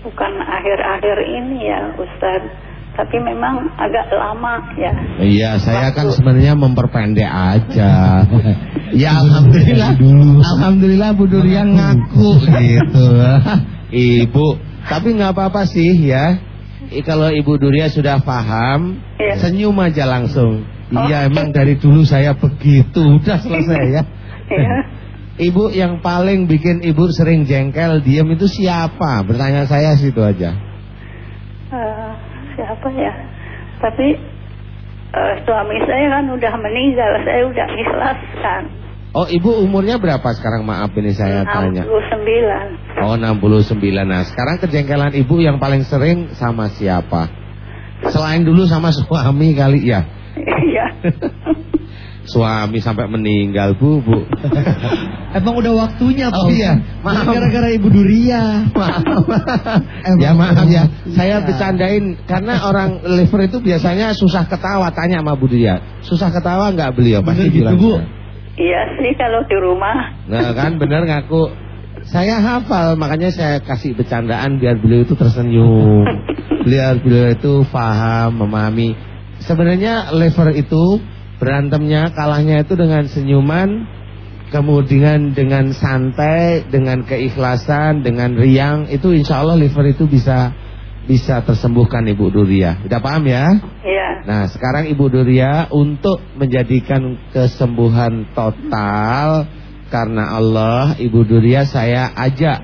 Bukan akhir-akhir ini ya Ustadz tapi memang agak lama ya. Iya, saya kan sebenarnya memperpendek aja. ya alhamdulillah. Alhamdulillah Bu Durian ngaku gitu. Ibu, tapi nggak apa-apa sih ya. Kalau Ibu Duria sudah paham, ya. senyum aja langsung. Oh. Iya, emang dari dulu saya begitu. Udah selesai ya. Iya. Ibu yang paling bikin ibu sering jengkel, diam itu siapa? Bertanya saya situ aja. Siapa ya tapi uh, suami saya kan udah meninggal saya udah ikhlaskan Oh ibu umurnya berapa sekarang maaf ini saya 69. tanya 69 Oh 69 Nah sekarang kejengkelan ibu yang paling sering sama siapa? Selain dulu sama suami kali ya. Iya. Suami sampai meninggal bu bu. Emang udah waktunya Pak Oh, iya. Ustadz. Maaf. Gara-gara Ibu Duria. Maaf. Emang ya maaf ya. Saya bercandain karena orang liver itu biasanya susah ketawa. Tanya sama Bu Dia. Susah ketawa nggak beliau? Pasti Bener gitu, bilang. Bu? Iya sih kalau di rumah. Nah kan bener ngaku. Saya hafal makanya saya kasih bercandaan biar beliau itu tersenyum. Biar beliau itu paham, memahami. Sebenarnya liver itu berantemnya kalahnya itu dengan senyuman, kemudian dengan santai, dengan keikhlasan, dengan riang itu insya Allah liver itu bisa bisa tersembuhkan Ibu Duria. Udah paham ya? Iya. Nah sekarang Ibu Duria untuk menjadikan kesembuhan total karena Allah Ibu Duria saya ajak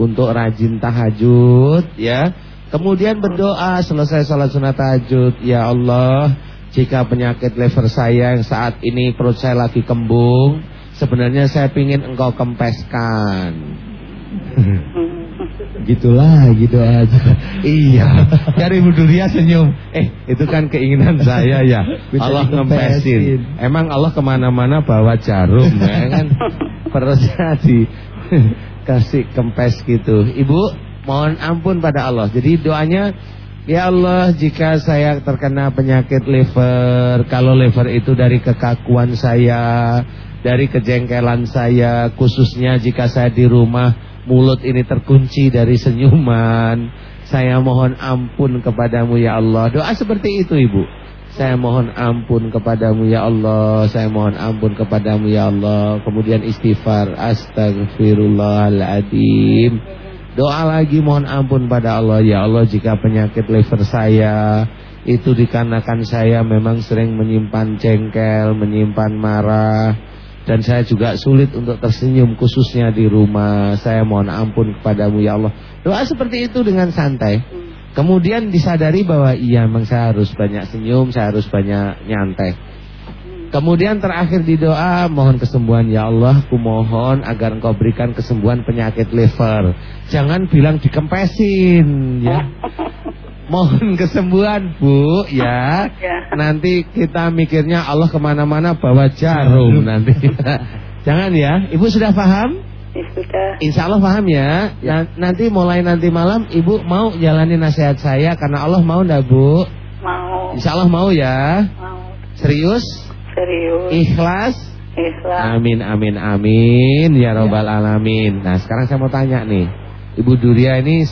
untuk rajin tahajud ya. Kemudian berdoa selesai sholat sunat tahajud ya Allah jika penyakit liver saya yang saat ini perut saya lagi kembung sebenarnya saya ingin engkau kempeskan. Gitulah gitu aja. Iya, cari Ibu Duria senyum. Eh, itu kan keinginan saya ya. Allah ngempesin. Emang Allah ke mana-mana bawa jarum ya kan? Perutnya di kasih kempes gitu. Ibu, mohon ampun pada Allah. Jadi doanya, ya Allah, jika saya terkena penyakit liver, kalau liver itu dari kekakuan saya, dari kejengkelan saya, khususnya jika saya di rumah mulut ini terkunci dari senyuman. Saya mohon ampun kepadamu ya Allah. Doa seperti itu ibu. Saya mohon ampun kepadamu ya Allah. Saya mohon ampun kepadamu ya Allah. Kemudian istighfar. Astagfirullahaladzim. Doa lagi mohon ampun pada Allah. Ya Allah jika penyakit liver saya itu dikarenakan saya memang sering menyimpan jengkel, menyimpan marah. Dan saya juga sulit untuk tersenyum khususnya di rumah. Saya mohon ampun kepadamu ya Allah. Doa seperti itu dengan santai. Kemudian disadari bahwa iya memang saya harus banyak senyum, saya harus banyak nyantai. Kemudian terakhir di doa mohon kesembuhan ya Allah, ku mohon agar engkau berikan kesembuhan penyakit liver. Jangan bilang dikempesin ya. Mohon kesembuhan bu ya. Ya. Nanti kita mikirnya Allah ke mana-mana bawa jarum nanti. Jangan ya. Ibu sudah paham? Ya sudah. Insya Allah paham ya. Dan nanti mulai nanti malam ibu mau jalani nasihat saya karena Allah mau ndak bu? Mau. Insya Allah mau ya. Mau. Serius? Serius. Ikhlas? Ikhlas. Amin amin amin ya robbal alamin. Nah sekarang saya mau tanya nih, Ibu Duria ini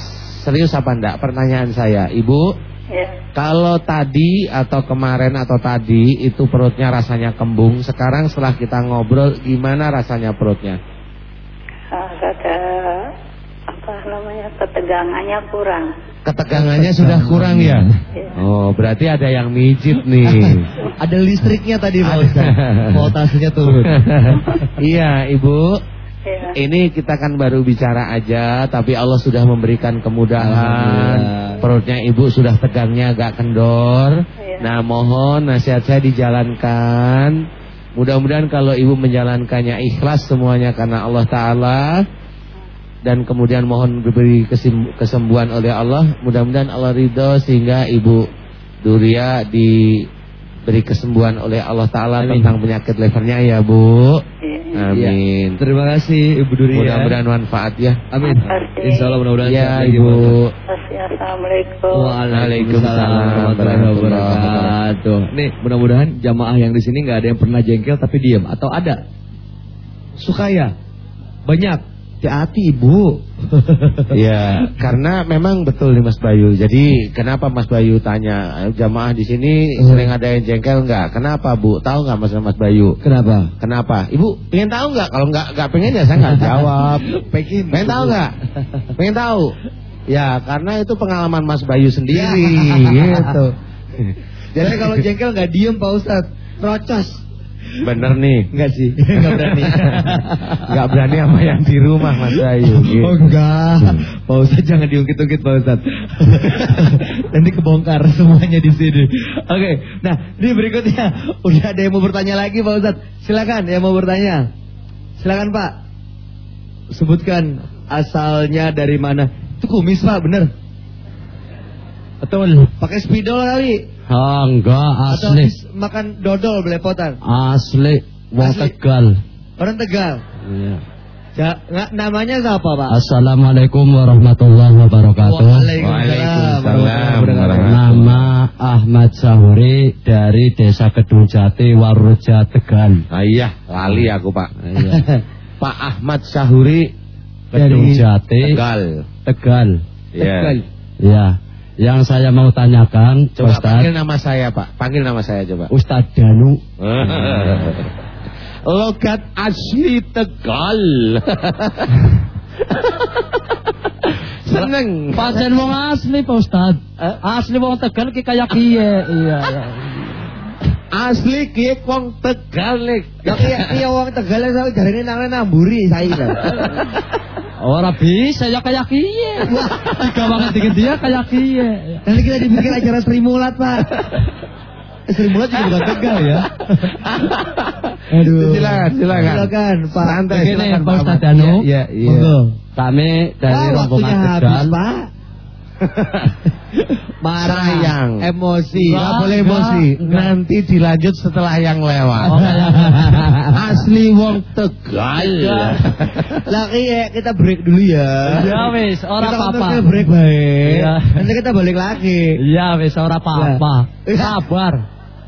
serius apa enggak? Pertanyaan saya, Ibu. Ya. Kalau tadi atau kemarin atau tadi itu perutnya rasanya kembung, sekarang setelah kita ngobrol gimana rasanya perutnya? Ah, Namanya ketegangannya kurang. Ketegangannya sudah kurang ya? Ya. Oh, berarti ada yang mijit nih. Ada listriknya tadi Pak Ustadz. Voltasenya turun. iya, Ibu. Ya. Ini kita kan baru bicara aja, tapi Allah sudah memberikan kemudahan. Alhamdulillah. Perutnya ibu sudah tegangnya agak kendor. Iya. Nah, mohon nasihat saya dijalankan. Mudah-mudahan kalau ibu menjalankannya ikhlas semuanya karena Allah Ta'ala. Dan kemudian mohon diberi kesembuhan oleh Allah. Mudah-mudahan Allah ridho sehingga ibu Duria diberi kesembuhan oleh Allah Ta'ala tentang penyakit livernya ya Bu. Ya. Amin. Terima kasih Ibu Duria. Mudah-mudahan manfaat ya. Amin. Insya Allah mudah-mudahan Ya lagi, Ibu. Assalamualaikum. Waalaikumsalam warahmatullahi wabarakatuh. Nih, mudah-mudahan jamaah yang di sini nggak ada yang pernah jengkel tapi diam atau ada? Suka ya? Banyak. Hati-hati, Ibu. Ya, karena memang betul nih Mas Bayu. Jadi kenapa Mas Bayu tanya jamaah di sini Hmm. sering ada yang jengkel nggak? Kenapa Bu? Tahu nggak Mas Mas Bayu? Kenapa? Kenapa? Ibu pengen tahu nggak? Kalau nggak nggak pengen ya saya nggak jawab. Pengen. Pengen tahu nggak? Pengen tahu? Ya karena itu pengalaman Mas Bayu sendiri gitu. Jadi kalau jengkel nggak diem Pak Ustadz. Rocos. Bener nih. Enggak sih, enggak berani. Nggak berani sama yang di rumah Mas Bayu. gitu. Oh enggak, Pak Ustadz jangan diungkit-ungkit Pak Ustadz. Nanti kebongkar semuanya di sini. Oke, nah ini berikutnya. Udah ada yang mau bertanya lagi Pak Ustadz? Silakan yang mau bertanya. Silakan Pak. Sebutkan asalnya dari mana. Itu kumis Pak, bener Betul. Pakai spidol kali. Ah, enggak Atau asli. habis makan dodol belepotan. Asli wong. Tegal. Orang Tegal. Iya. Ja, namanya siapa, Pak? Assalamualaikum warahmatullahi wabarakatuh. Waalaikumsalam warahmatullahi wabarakatuh. Nama Ahmad Sahuri dari Desa Kedung Jati Waruja Tegal. Ah, iya, lali aku Pak. Iya. Pak Ahmad Syahuri Kedung Jati Tegal. Tegal. Iya. Tegal. Ya. Yang saya mau tanyakan, Coba Ustaz, panggil nama saya Pak. Panggil nama saya coba. Ustaz Danu. Logat asli Tegal. Seneng. Pancen wong asli Pak Ustaz. Asli wong Tegal ki kaya kiye. Iya. Iya. Asli ki wong Tegal nih. Ya iya iya wong Tegal saya jarene nang namburi saya. Ora bisa ya kaya kiye. Tiga banget dikit dia kaya kiye. Nanti kita dibikin acara Sri Mulat, Pak. Eh, Sri Mulat juga bukan Tegal ya. Aduh. Silakan, silakan. Silakan, Pak. Santai, silakan, Pak Ustaz Ahmad. Danu. Iya, iya. Monggo. Kami dari rombongan waktunya habis, Tegal. Pak. Marah, Sayang. emosi, nggak boleh emosi. Nanti dilanjut setelah yang lewat. Oh, ya. Asli wong Tegal. Lagi ya kita break dulu ya. Ya wis, ora kita apa-apa. komersil break baik. Iya. Nanti kita balik lagi. Iya wis ora apa-apa. Sabar.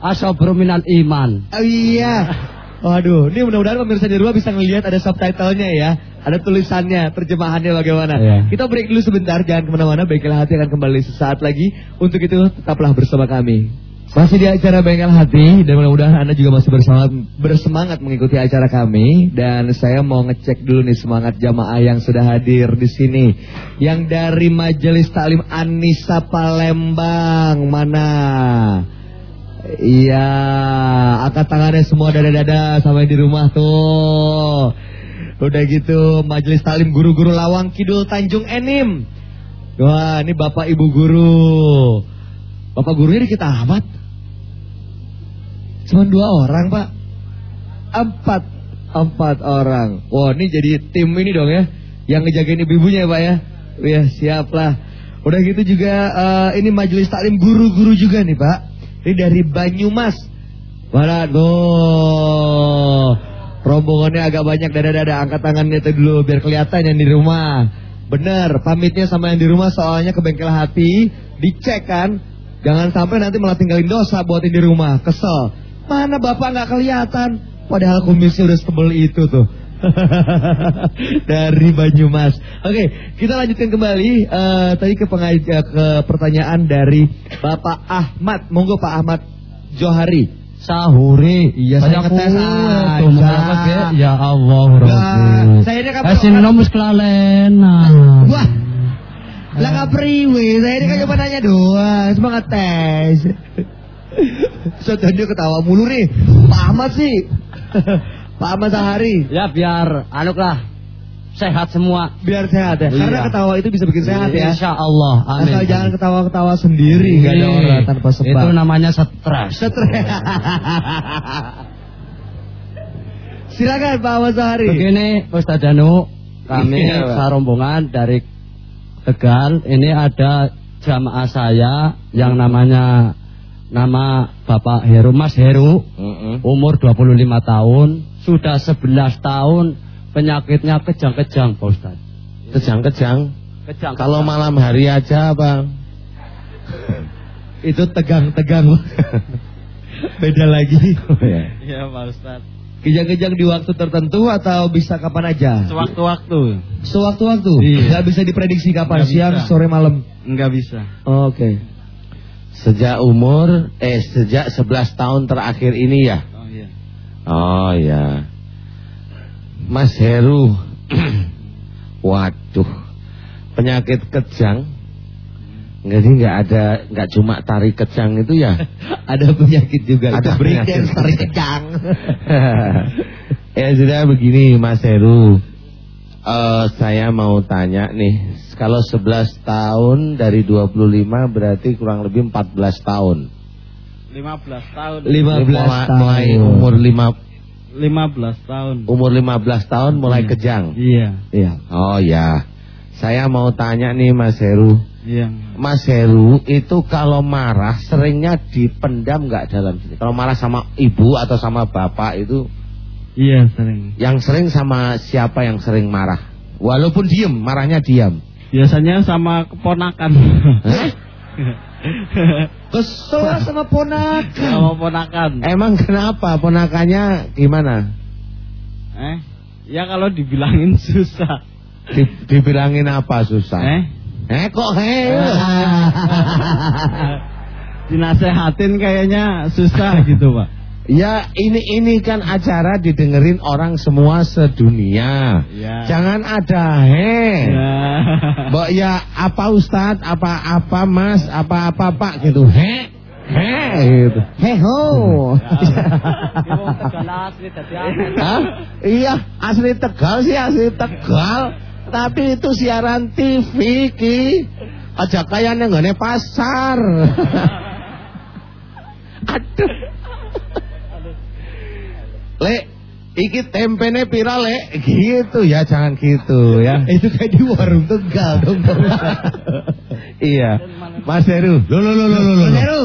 Asobru minal iman. Oh iya. Waduh, ini mudah-mudahan pemirsa di rumah bisa ngelihat ada subtitlenya ya. Ada tulisannya, terjemahannya bagaimana. Iya. Kita break dulu sebentar, jangan ke mana-mana. Baiklah hati akan kembali sesaat lagi. Untuk itu tetaplah bersama kami. Masih di acara Bengkel Hati dan mudah-mudahan Anda juga masih bersemangat, bersemangat mengikuti acara kami dan saya mau ngecek dulu nih semangat jamaah yang sudah hadir di sini. Yang dari Majelis Taklim Anissa Palembang mana? Iya, angkat tangannya semua dada-dada sampai di rumah tuh. Udah gitu, Majelis Taklim Guru-Guru Lawang Kidul Tanjung Enim. Wah, ini Bapak Ibu Guru. Bapak gurunya dikit amat. Cuma dua orang, Pak. Empat. Empat orang. Wah, ini jadi tim ini dong ya. Yang ngejagain ibu-ibunya ya, Pak ya. Ya, siap lah. Udah gitu juga eh, ini majelis taklim guru-guru juga nih, Pak. Ini dari Banyumas. Mana tuh. Rombongannya agak banyak dada-dada angkat tangannya tuh dulu biar kelihatan yang di rumah. Bener, pamitnya sama yang di rumah soalnya ke bengkel hati, dicek kan. Jangan sampai nanti malah tinggalin dosa buat yang di rumah, kesel. Mana bapak nggak kelihatan? Padahal kumisnya udah setebel itu tuh. Dari Banyumas. Oke, kita lanjutkan kembali. Eh, tadi ke, pengaj- eh, ke pertanyaan dari Bapak Ahmad. Monggo Pak Ahmad Johari. Sahuri. Iya, saya ngetes aja. apa, Ge? Ya Allah, Rabbi. saya ini kan Kasih bukan- nomus kelalena. Wah, lah priwe. Saya ini kan cuma nanya doang, cuma ngetes. Sudah dia ketawa mulu nih. Pak Ahmad sih. Pak Ahmad Sahari. Ya biar anuk lah sehat semua. Biar sehat ya. Karena Iya. ketawa itu bisa bikin sehat ya. Insya Allah. Amin. Asal jangan ketawa-ketawa sendiri. Gak ada orang tanpa sebab. Itu namanya stres. Stres. Silakan Pak Ahmad Sahari. Begini Ustaz Danu, kami Iya, Pak. serombongan dari Tegal. Ini ada jamaah saya yang namanya nama Bapak Heru Mas Heru, Mm-mm. umur 25 tahun, sudah 11 tahun penyakitnya kejang-kejang Pak Ustaz. Kejang-kejang. Kejang. Kalau malam hari aja apa? Itu tegang-tegang. Beda lagi. Iya Pak Ustaz. Kejang-kejang di waktu tertentu atau bisa kapan aja? Sewaktu-waktu Sewaktu-waktu. Iya. Nggak bisa diprediksi kapan, Nggak siang, bisa. sore, malam. nggak bisa. Oke. Sejak umur eh sejak 11 tahun terakhir ini ya. Oh ya. Mas Heru. Waduh. Penyakit kejang. Jadi nggak ada nggak cuma tari kejang itu ya. Ada penyakit juga. Ada breakdance penyakit. tarik kejang. ya sudah begini Mas Heru. Eh, saya mau tanya nih, kalau 11 tahun dari 25 berarti kurang lebih 14 tahun. 15 tahun. 15 mulai, tahun. mulai umur 5 15 tahun. umur 15 tahun mulai Iya. kejang. Iya. Iya. Oh ya. Saya mau tanya nih Mas Heru. Iya. Mas Heru itu kalau marah seringnya dipendam nggak dalam diri? Kalau marah sama ibu atau sama bapak itu Iya sering. yang sering sama siapa yang sering marah? Walaupun diem, marahnya diam. Biasanya sama keponakan. Kesel sama ponakan. sama ponakan. Emang kenapa ponakannya gimana? Eh, ya kalau dibilangin susah. Di- dibilangin apa susah? Eh, Eh kok he? dinasehatin kayaknya susah gitu, Pak. Ya ini ini kan acara didengerin orang semua sedunia. Ya. Jangan ada he. Ya. Mbok ya apa Ustad, apa apa Mas, apa apa Pak gitu. He. He gitu. He ho. Hah? Iya, asli Tegal sih asli Tegal. Tapi itu siaran TV ki. Aja kayak nenggone pasar. Aduh. Lek, iki tempene pira lek? Gitu ya, jangan gitu ya. Itu kayak di warung Tegal dong. iya. Mas Heru. Lo lo lo lo lo lo. Mas Heru.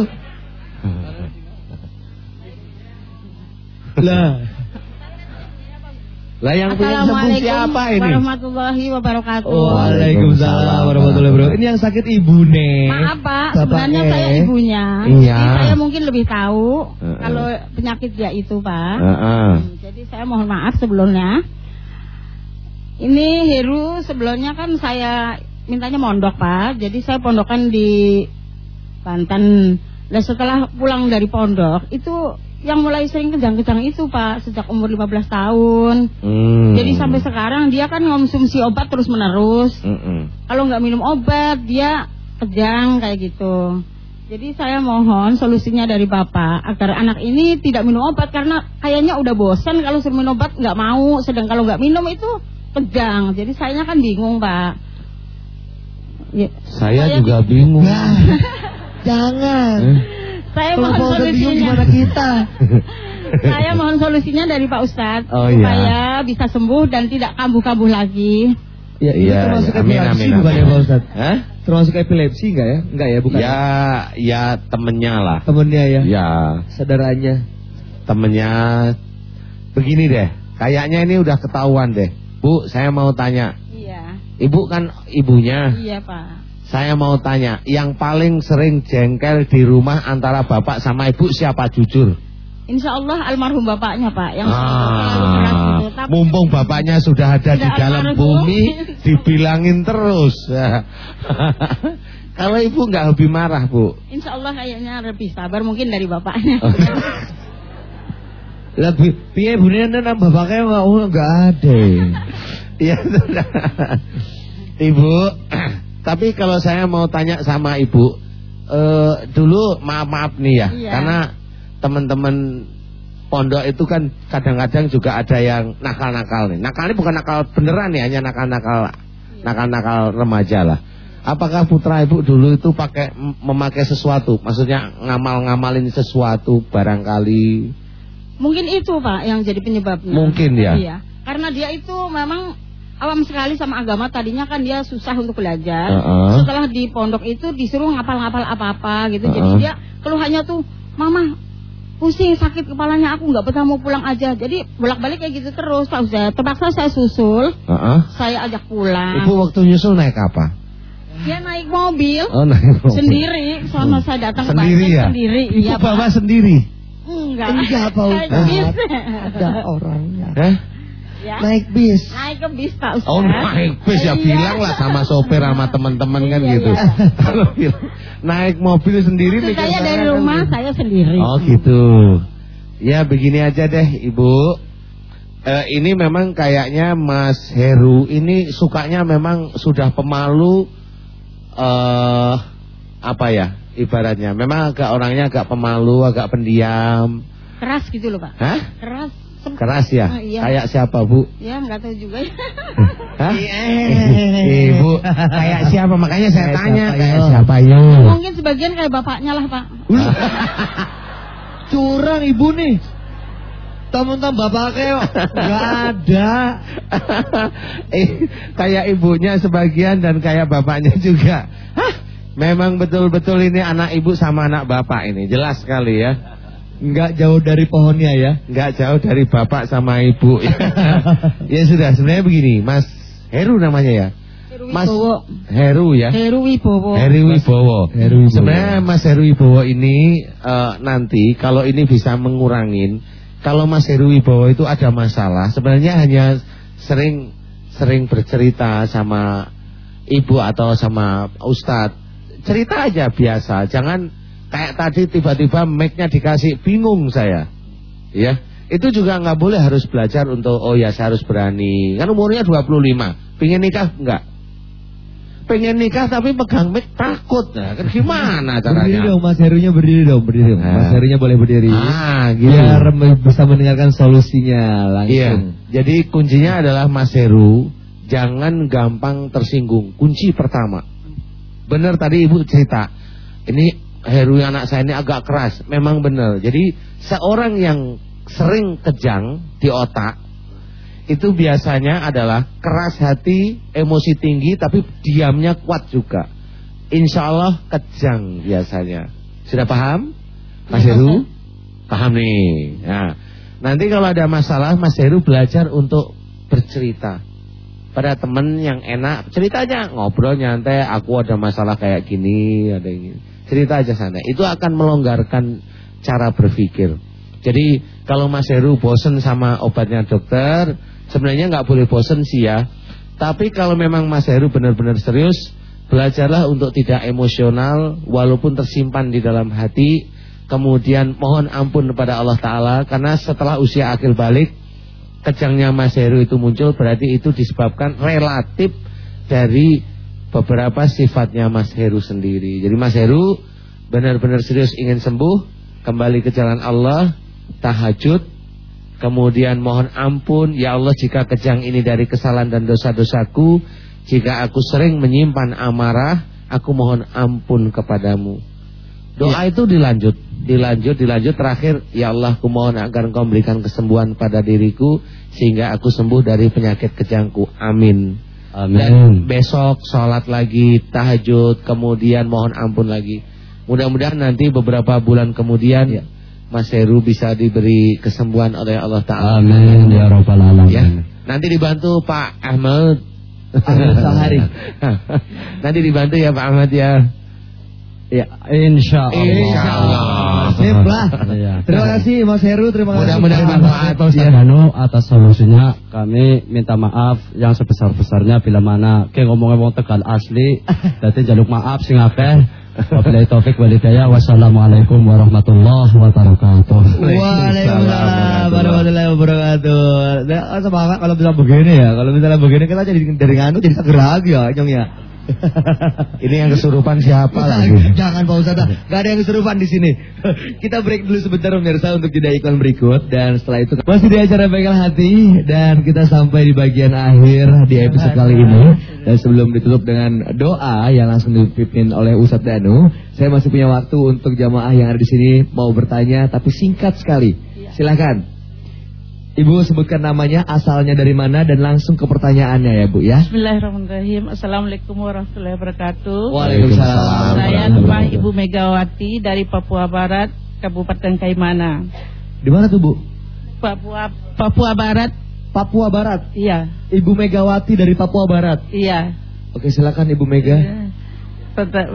Lah, Lah yang punya sembuh siapa ini? warahmatullahi wabarakatuh. Waalaikumsalam warahmatullahi wabarakatuh. Ini yang sakit ibu nih. Maaf Pak, sebenarnya saya ibunya. Iya. Jadi saya mungkin lebih tahu Heeh. kalau penyakit dia itu Pak. Heeh. Hmm, Jadi saya mohon maaf sebelumnya. Ini Heru sebelumnya kan saya mintanya mondok Pak. Jadi saya pondokan di Banten. Dan setelah pulang dari pondok itu yang mulai sering kejang-kejang itu Pak sejak umur 15 tahun. Hmm. Jadi sampai sekarang dia kan konsumsi obat terus menerus. Mm-mm. Kalau nggak minum obat dia kejang kayak gitu. Jadi saya mohon solusinya dari bapak agar anak ini tidak minum obat karena kayaknya udah bosan kalau suruh minum obat nggak mau. Sedang kalau nggak minum itu kejang. Jadi saya kan bingung pak. Ya, Saya Saya- juga bingung. Nah, jangan. Saya Kalau mohon solusinya. gimana kita? saya mohon solusinya dari Pak Ustadz Oh, iya. supaya bisa sembuh dan tidak kambuh-kambuh lagi. Ya, ini Iya, termasuk iya. Amin, epilepsi amin, bukan amin. ya Pak Ustaz? Hah? Termasuk epilepsi enggak ya? Enggak ya, bukan. Ya, ya temennya lah. Temennya ya. Ya, Saudaranya. temennya. Begini deh, kayaknya ini udah ketahuan deh. Bu, saya mau tanya. Iya, Ibu kan ibunya. iya Pak. Saya mau tanya, yang paling sering jengkel di rumah antara bapak sama ibu siapa jujur? Insya Allah almarhum bapaknya Pak yang Ah, gitu. Tapi mumpung bapaknya sudah ada di dalam almarhum. bumi, dibilangin terus. Kalau ibu nggak hobi marah bu, Insya Allah kayaknya lebih sabar mungkin dari bapaknya. Oh. Bi- piye bunine nang bapaknya enggak enggak ada. Iya sudah. Ibu, tapi kalau saya mau tanya sama ibu, eh, dulu maaf maaf nih ya, Iya. karena teman-teman pondok itu kan kadang-kadang juga ada yang nakal-nakal nih. Nakal ini bukan nakal beneran nih, hanya nakal-nakal, nakal-nakal remaja lah. Apakah putra ibu dulu itu pakai memakai sesuatu, maksudnya ngamal-ngamalin sesuatu barangkali? mungkin itu Pak yang jadi penyebabnya. Mungkin ya. Iya, karena dia itu memang awam sekali sama agama. Tadinya kan dia susah untuk belajar. Heeh. Setelah di pondok itu disuruh ngapal-ngapal apa-apa gitu. Jadi Heeh. dia keluhannya tuh, mama pusing sakit kepalanya aku nggak betah mau pulang aja. Jadi bolak-balik kayak gitu terus Pak Ustadz. Terpaksa saya susul, Heeh. saya ajak pulang. Ibu waktu nyusul naik apa? Dia naik mobil. Oh naik mobil. sendiri sono saya datang ke Sendiri ya? sendiri Itu iya bawa Pak sendiri. enggak Enggak, Pak bis. Ada orangnya. Hah? Ya Naik bis. naik ke bis Pak Ustaz Oh naik bis ya Iya. bilang lah sama sopir sama teman-teman kan Iya, gitu. iya. Kalau naik mobil sendiri Maksud saya dari rumah gitu. saya sendiri Oh gitu. Ya begini aja deh Ibu. Eh, ini memang kayaknya Mas Heru ini sukanya memang sudah pemalu eh apa ya ibaratnya. Memang agak orangnya agak pemalu, agak pendiam. keras gitu loh Pak Hah? keras Keras ya? Oh, iya. Kayak siapa Bu? ya nggak tahu juga ya Hah? Iya. Ibu kayak siapa? Makanya saya Kayak tanya siapa, kayak yo? siapa yo? mungkin sebagian kayak bapaknya lah Pak Curang ibu nih. Temen-temen bapaknya nggak ada. Eh, kayak ibunya sebagian dan kayak bapaknya juga. Hah, memang betul-betul ini anak ibu sama anak bapak ini. Jelas sekali ya. Nggak jauh dari pohonnya ya. Nggak jauh dari bapak sama ibu. ya sudah, sebenarnya begini, Mas Heru namanya ya. Mas. Heru ya. Heru Wibowo. Heri Wibowo. Heru Wibowo. Sebenarnya Mas Heru Wibowo ini eh, nanti kalau ini bisa mengurangin, kalau Mas Heru Wibowo itu ada masalah, sebenarnya hanya sering sering bercerita sama ibu atau sama ustadz. Cerita aja biasa, jangan kayak tadi tiba-tiba mic-nya dikasih bingung saya. Ya. Itu juga nggak boleh harus belajar untuk oh ya saya harus berani. Kan umurnya 25. Pingin nikah enggak? pengen nikah tapi pegang mic takut nah, kan gimana Berdiri caranya dong Mas Herunya berdiri dong, berdiri dong. Mas Ah. Herunya boleh berdiri. ah gitu Biar bisa mendengarkan solusinya langsung. iya jadi kuncinya adalah Mas Heru jangan gampang tersinggung kunci pertama benar tadi ibu cerita ini Heru yang anak saya ini agak keras memang benar jadi seorang yang sering kejang di otak itu biasanya adalah keras hati, emosi tinggi, tapi diamnya kuat juga. Insya Allah kejang biasanya. Sudah paham, Mas Heru? Paham nih. Nah, nanti kalau ada masalah, Mas Heru belajar untuk bercerita pada teman yang enak. Cerita aja, ngobrol nyantai. Aku ada masalah kayak gini, ada gini. Cerita aja sana. Itu akan melonggarkan cara berpikir. Jadi kalau Mas Heru bosen sama obatnya dokter, sebenarnya nggak boleh bosen sih ya. Tapi kalau memang Mas Heru benar-benar serius, belajarlah untuk tidak emosional walaupun tersimpan di dalam hati. Kemudian mohon ampun kepada Allah Ta'ala Karena setelah usia akhir balik Kejangnya Mas Heru itu muncul Berarti itu disebabkan relatif Dari beberapa sifatnya Mas Heru sendiri. Jadi Mas Heru benar-benar serius ingin sembuh Kembali ke jalan Allah Tahajud. Kemudian mohon ampun Ya Allah jika kejang ini dari kesalahan dan dosa-dosaku Jika aku sering menyimpan amarah Aku mohon ampun kepadamu. Doa itu dilanjut Dilanjut, dilanjut. Terakhir Ya Allah aku mohon agar engkau memberikan kesembuhan pada diriku Sehingga aku sembuh dari penyakit kejangku. Amin Dan Amin. besok sholat lagi Tahajud Kemudian mohon ampun lagi Mudah-mudahan nanti beberapa bulan kemudian Mas Heru bisa diberi kesembuhan oleh Allah Ta'ala Amin ya rabbal alamin. Ya, nanti dibantu Pak Ahmad. Ahmad Sahari. nanti dibantu ya Pak Ahmad ya. Ya, insya Allah. Insya Allah. Sip lah. Iya. Terima kasih Mas Heru, terima kasih. Mudah-mudahan Pak manfaat. Pak Ustaz Danu atas solusinya kami minta maaf yang sebesar-besarnya bila mana ke ngomong-ngomong tegal asli dadi jaluk maaf sing akeh wabillahi taufik wal hidayah wassalamualaikum warahmatullahi wabarakatuh Waalaikumsalam warahmatullahi wabarakatuh. Nah, semangat kalau bisa begini ya. Kalau misalnya begini kita jadi dari nganu jadi seger lagi ya, Nyong ya. Ini yang kesurupan siapa lagi? Jangan Pak Ustadz, gak ada yang kesurupan di sini. Kita break dulu sebentar pemirsa untuk jeda iklan berikut dan setelah itu masih di acara Bengkel Hati dan kita sampai di bagian akhir di episode kali ini. Dan sebelum ditutup dengan doa yang langsung dipimpin oleh Ustadz Danu, saya masih punya waktu untuk jamaah yang ada di sini mau bertanya tapi singkat sekali. Silakan. Ibu sebutkan namanya, asalnya dari mana dan langsung ke pertanyaannya ya Bu ya. Bismillahirrahmanirrahim. Assalamualaikum warahmatullahi wabarakatuh. Waalaikumsalam. Saya Ibu Megawati dari Papua Barat, Kabupaten Kaimana. Di mana tuh Bu? Papua Papua Barat, Papua Barat. iya, Ibu Megawati dari Papua Barat. iya. Oke silakan Ibu Mega. Tetap-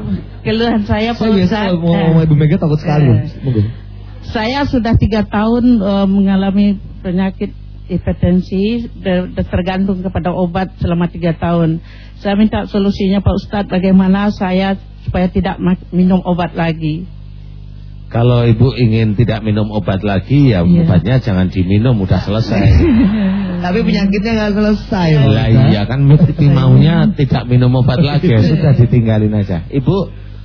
Keluhan saya Pak Saya biasa mau ngomong Ibu Mega takut sekali. Monggo. Saya sudah tiga tahun eh, mengalami penyakit hipertensi tergantung kepada obat selama tiga tahun. Saya minta solusinya Pak Ustadz bagaimana saya supaya tidak minum obat lagi. Kalau ibu ingin tidak minum obat lagi ya Iya. obatnya jangan diminum udah selesai. Tapi penyakitnya nggak selesai. Lah Ustaz. iya kan mesti maunya tidak minum obat lagi ya sudah ditinggalin aja. Ibu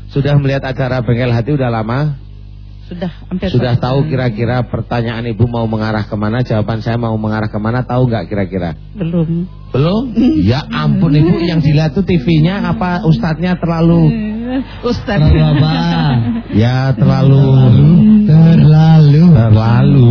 sudah melihat acara bengkel hati udah lama? Sudah hampir Sudah satu tahu kira-kira pertanyaan ibu mau mengarah ke mana? Jawaban saya mau mengarah ke mana? Tahu nggak kira-kira? belum. Belum? Ya ampun ibu yang dilihat tuh TV-nya apa ustadznya terlalu? Ustaz. Terlalu apa? Ya terlalu. Terlalu. Terlalu.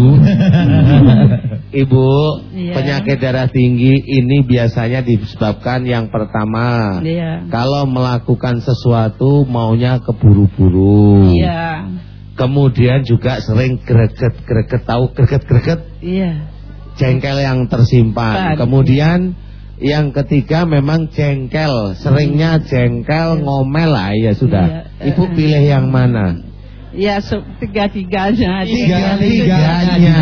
Ibu, Iya. penyakit darah tinggi ini biasanya disebabkan yang pertama. Iya. Kalau melakukan sesuatu maunya keburu-buru. Iya. Kemudian juga sering greget-greget tahu greget-greget Iya. jengkel yang tersimpan. Ban. Kemudian yang ketiga memang jengkel, seringnya jengkel ngomel lah ya sudah. Iya. Ibu pilih yang mana? Ya tiga-tiganya. Tiga-tiganya.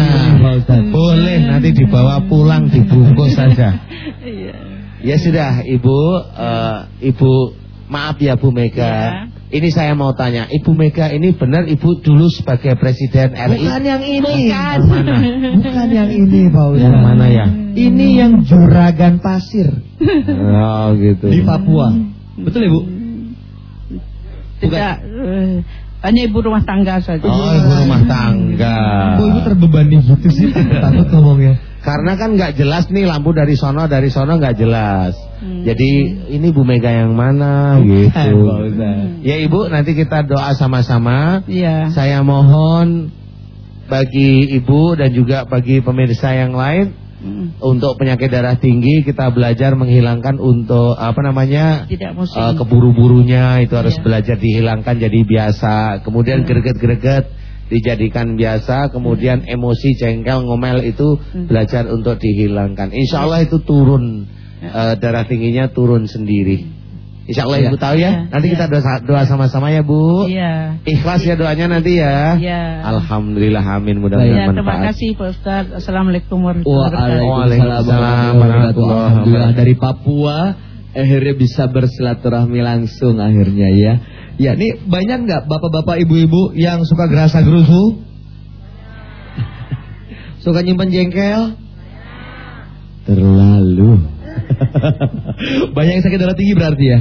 Boleh nanti dibawa pulang dibungkus saja. Iya. Ya sudah, Ibu, eh, Ibu maaf ya Bu Mega. Ya. Ini saya mau tanya, Ibu Mega ini benar Ibu dulu sebagai Presiden RI? Bukan yang ini. Yang mana? Bukan yang ini, Pak Ustaz. Yang mana ya? Ini yang juragan pasir Oh gitu. di Papua. Betul Ibu? Tidak. eh, hanya ibu rumah tangga saja. Oh, ibu rumah tangga. Kok Ibu terbebani gitu sih? Takut ngomongnya. Karena kan nggak jelas nih lampu dari sono dari sono nggak jelas. Hmm. Jadi ini Bu Mega yang mana gitu. Ustaz. Ya Ibu nanti kita doa sama-sama. Iya. Saya mohon bagi Ibu dan juga bagi pemirsa yang lain Mm. untuk penyakit darah tinggi kita belajar menghilangkan untuk apa namanya eh, keburu-burunya itu harus Iya. belajar dihilangkan jadi biasa. Kemudian greget-greget dijadikan biasa, kemudian emosi jengkel ngomel itu Hmm. belajar untuk dihilangkan. Insya Allah itu turun eh, darah tingginya turun sendiri. Insya Allah Iya. ibu tahu ya. Iya. Nanti kita doa doa sama-sama ya bu. Iya. Ikhlas ya doanya nanti ya. Iya. Alhamdulillah amin Ya, mudah-mudahan terima manfaat. kasih Pak Ustaz. Assalamualaikum warahmatullahi wabarakatuh. Waalaikumsalam warahmatullahi wabarakatuh. Alhamdulillah dari Papua akhirnya bisa bersilaturahmi langsung akhirnya ya. Ya, ini banyak nggak bapak-bapak ibu-ibu yang suka gerasa gerusu? suka nyimpen jengkel? Terlalu. banyak yang sakit darah tinggi berarti ya?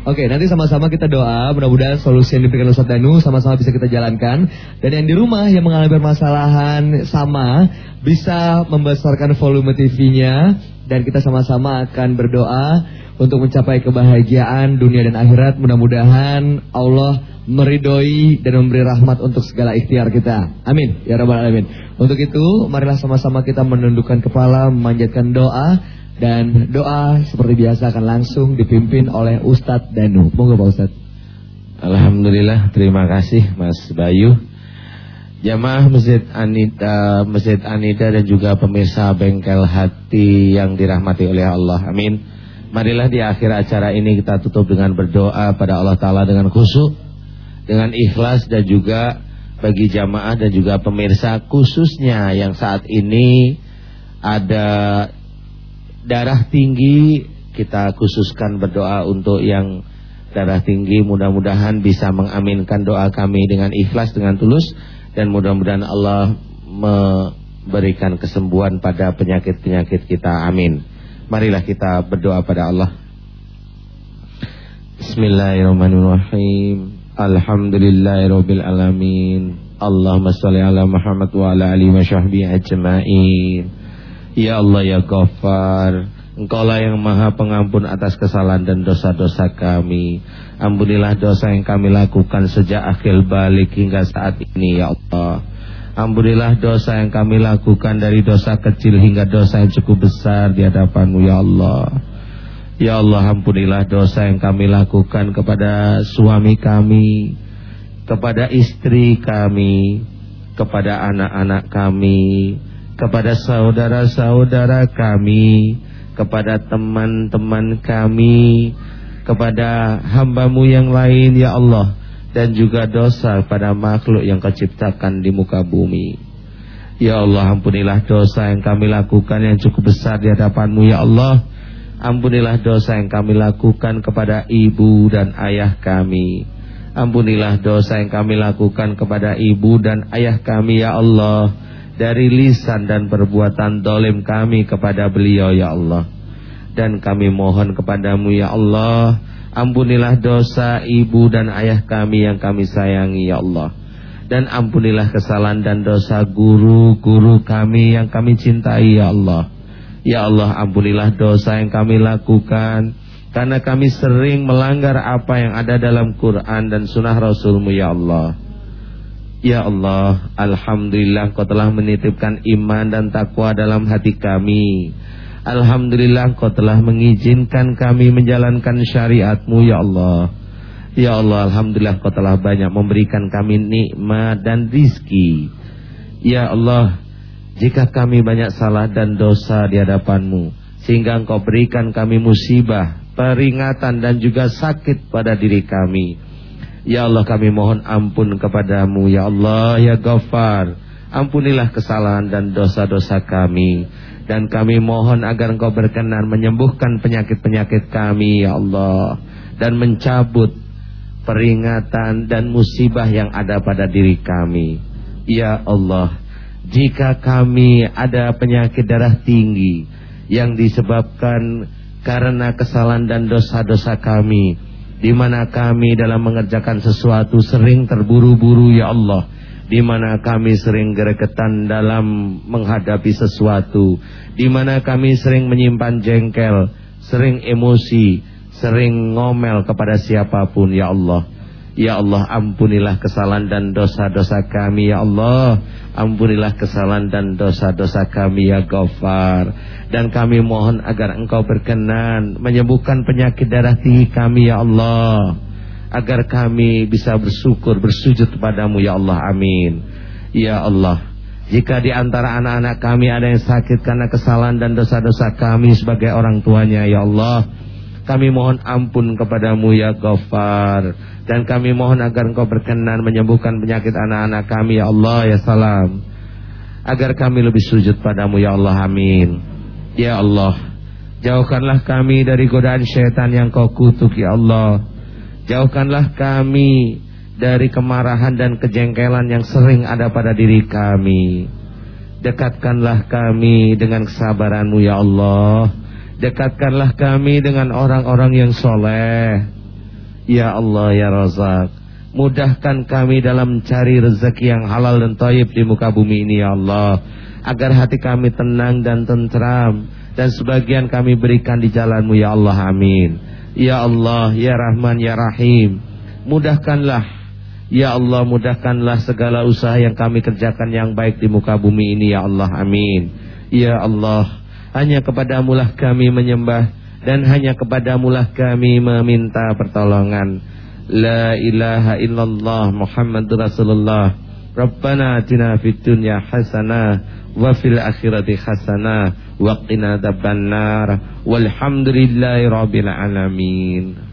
Oke, nanti sama-sama kita doa, mudah-mudahan solusi yang diberikan Ustadz Danu sama-sama bisa kita jalankan. Dan yang di rumah yang mengalami permasalahan sama, bisa membesarkan volume TV-nya. Dan kita sama-sama akan berdoa untuk mencapai kebahagiaan dunia dan akhirat. Mudah-mudahan Allah meridoi dan memberi rahmat untuk segala ikhtiar kita. Amin. Ya Rabbal Alamin. Untuk itu, marilah sama-sama kita menundukkan kepala, memanjatkan doa. Dan doa seperti biasa akan langsung dipimpin oleh Ustadz Danu. Monggo Pak Ustadz. Alhamdulillah, terima kasih Mas Bayu. Jamaah Masjid Anida, Masjid Anida dan juga pemirsa bengkel hati yang dirahmati oleh Allah. Amin. Marilah di akhir acara ini kita tutup dengan berdoa pada Allah Ta'ala dengan khusyuk, dengan ikhlas dan juga bagi jamaah dan juga pemirsa khususnya yang saat ini ada darah tinggi kita khususkan berdoa untuk yang darah tinggi mudah-mudahan bisa mengaminkan doa kami dengan ikhlas dengan tulus dan mudah-mudahan Allah memberikan kesembuhan pada penyakit-penyakit kita. Amin. Marilah kita berdoa pada Allah. Bismillahirrahmanirrahim. Alhamdulillahirabbil alamin Allahumma shalli ala Muhammad wa ala alihi wa sahbihi ajmain. Ya Allah ya Ghaffar Engkaulah yang maha pengampun atas kesalahan dan dosa-dosa kami. Ampunilah dosa yang kami lakukan sejak akhir balik hingga saat ini ya Allah. Ampunilah dosa yang kami lakukan dari dosa kecil hingga dosa yang cukup besar di hadapanmu ya Allah. Ya Allah ampunilah dosa yang kami lakukan kepada suami kami Kepada istri kami Kepada anak-anak kami kepada saudara-saudara kami, kepada teman-teman kami, kepada hambamu yang lain ya Allah, dan juga dosa pada makhluk yang kau ciptakan di muka bumi. Ya Allah ampunilah dosa yang kami lakukan yang cukup besar di hadapanmu ya Allah. Ampunilah dosa yang kami lakukan kepada ibu dan ayah kami. Ampunilah dosa yang kami lakukan kepada ibu dan ayah kami ya Allah dari lisan dan perbuatan dolim kami kepada beliau ya Allah. Dan kami mohon kepadamu ya Allah ampunilah dosa ibu dan ayah kami yang kami sayangi ya Allah. Dan ampunilah kesalahan dan dosa guru-guru kami yang kami cintai ya Allah. Ya Allah ampunilah dosa yang kami lakukan karena kami sering melanggar apa yang ada dalam Quran dan sunnah Rasulmu ya Allah Ya Allah, Alhamdulillah kau telah menitipkan iman dan takwa dalam hati kami. Alhamdulillah kau telah mengizinkan kami menjalankan syariatmu ya Allah. Ya Allah, Alhamdulillah kau telah banyak memberikan kami nikmat dan rizki. Ya Allah, jika kami banyak salah dan dosa di hadapanmu, sehingga engkau berikan kami musibah, peringatan dan juga sakit pada diri kami. Ya Allah kami mohon ampun kepadamu Ya Allah ya Ghaffar. Ampunilah kesalahan dan dosa-dosa kami. Dan kami mohon agar engkau berkenan Menyembuhkan penyakit-penyakit kami Ya Allah Dan mencabut peringatan dan musibah yang ada pada diri kami. Ya Allah Jika kami ada penyakit darah tinggi Yang disebabkan karena kesalahan dan dosa-dosa kami di mana kami dalam mengerjakan sesuatu sering terburu-buru ya Allah. Di mana kami sering gregetan dalam menghadapi sesuatu. Di mana kami sering menyimpan jengkel sering emosi sering ngomel kepada siapa pun ya Allah. Ya Allah ampunilah kesalahan dan dosa-dosa kami ya Allah. Ampunilah kesalahan dan dosa-dosa kami ya Ghaffar Dan kami mohon agar engkau berkenan Menyembuhkan penyakit darah tinggi kami ya Allah. Agar kami bisa bersyukur bersujud kepadamu ya Allah. Amin. Ya Allah jika di antara anak-anak kami ada yang sakit karena kesalahan dan dosa-dosa kami sebagai orang tuanya ya Allah kami mohon ampun kepadamu ya Ghaffar. Dan kami mohon agar engkau berkenan menyembuhkan penyakit anak-anak kami ya Allah ya salam. Agar kami lebih sujud padamu ya Allah. Amin Ya Allah Jauhkanlah kami dari godaan syaitan yang kau kutuk ya Allah Jauhkanlah kami dari kemarahan dan kejengkelan yang sering ada pada diri kami Dekatkanlah kami dengan kesabaranmu ya Allah Dekatkanlah kami dengan orang-orang yang soleh. Ya Allah ya Razak. Mudahkan kami dalam cari rezeki yang halal dan taib di muka bumi ini ya Allah. Agar hati kami tenang dan tentram. Dan sebagian kami berikan di jalanmu ya Allah amin. Ya Allah ya Rahman ya Rahim. Mudahkanlah Ya Allah mudahkanlah segala usaha yang kami kerjakan yang baik di muka bumi ini ya Allah amin. Ya Allah hanya kepadamulah kami menyembah dan hanya kepadamulah kami meminta pertolongan. La ilaha illallah Muhammadur Rasulullah. Rabbana atina fid dunya hasanah wa fil akhirati hasanah wa qina adzabannar. Walhamdulillahi rabbil alamin.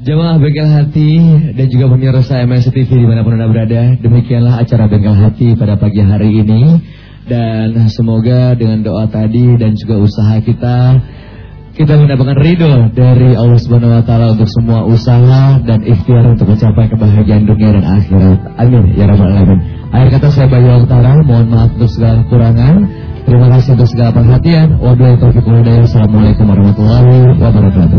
Jemaah bengkel hati dan juga pemirsa MS TV di mana pun anda berada Demikianlah acara bengkel hati pada pagi hari ini dan semoga dengan doa tadi dan juga usaha kita kita mendapatkan ridho dari Allah Subhanahu wa taala untuk semua usaha dan ikhtiar untuk mencapai kebahagiaan dunia dan akhirat. Amin ya rabbal alamin. Akhir kata saya Bayu Altara, mohon maaf untuk segala kekurangan. Terima kasih untuk segala perhatian. Wabillahi taufiq wal hidayah. Assalamualaikum warahmatullahi wabarakatuh.